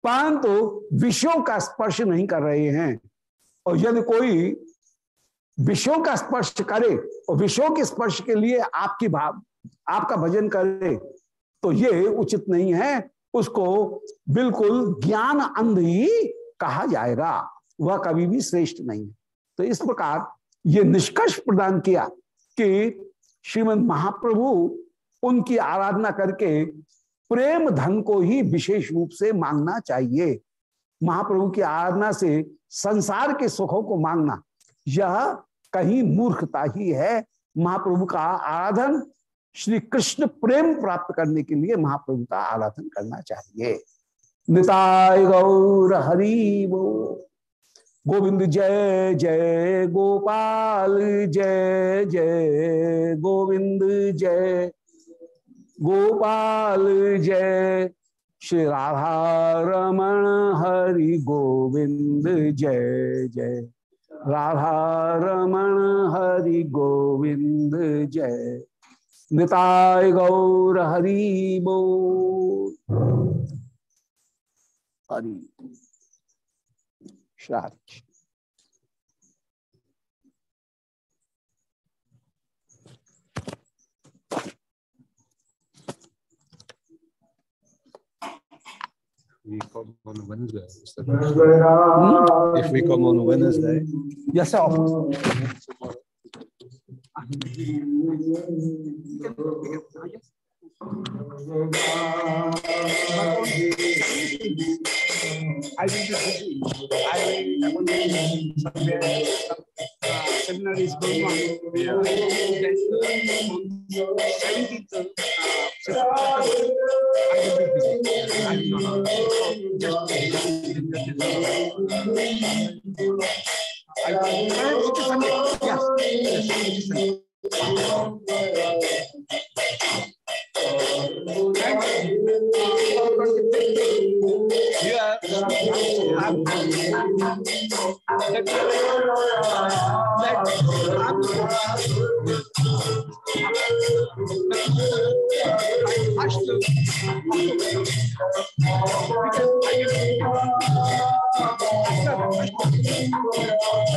परंतु तो विषयों का स्पर्श नहीं कर रहे हैं। और यदि कोई विषयों का स्पर्श करे, और विषयों के स्पर्श के लिए आपकी भाव, आपका भजन करे तो ये उचित नहीं है। उसको बिल्कुल ज्ञान अंध ही कहा जाएगा। वह कभी भी श्रेष्ठ नहीं है। तो इस प्रकार ये निष्कर्ष प्रदान किया कि श्रीमद महाप्रभु उनकी आराधना करके प्रेम धन को ही विशेष रूप से मांगना चाहिए। महाप्रभु की आराधना से संसार के सुखों को मांगना, यह कहीं मूर्खता ही है। महाप्रभु का आराधन श्री कृष्ण प्रेम प्राप्त करने के लिए महाप्रभु का आराधन करना चाहिए। निताय गौर हरि वो। गोविंद जय जय गोपाल, जय जय गोविंद, जय गोपाल, जय श्री राधा रमण हरि गोविंद, जय जय राधा रमण हरि गोविंद, जय। निताय गौर हरि बो हरि श्राद्ध we come on Wednesday. If we come on Wednesday, yes sir I did I, I went to somewhere, seminar is going on. Yeah. I uh, Sunday. Yeah. I'm- corazón.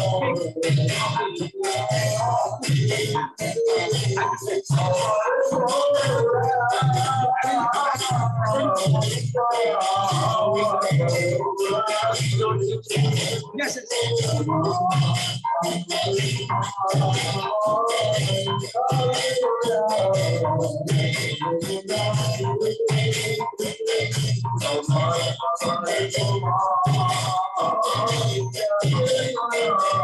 Yes,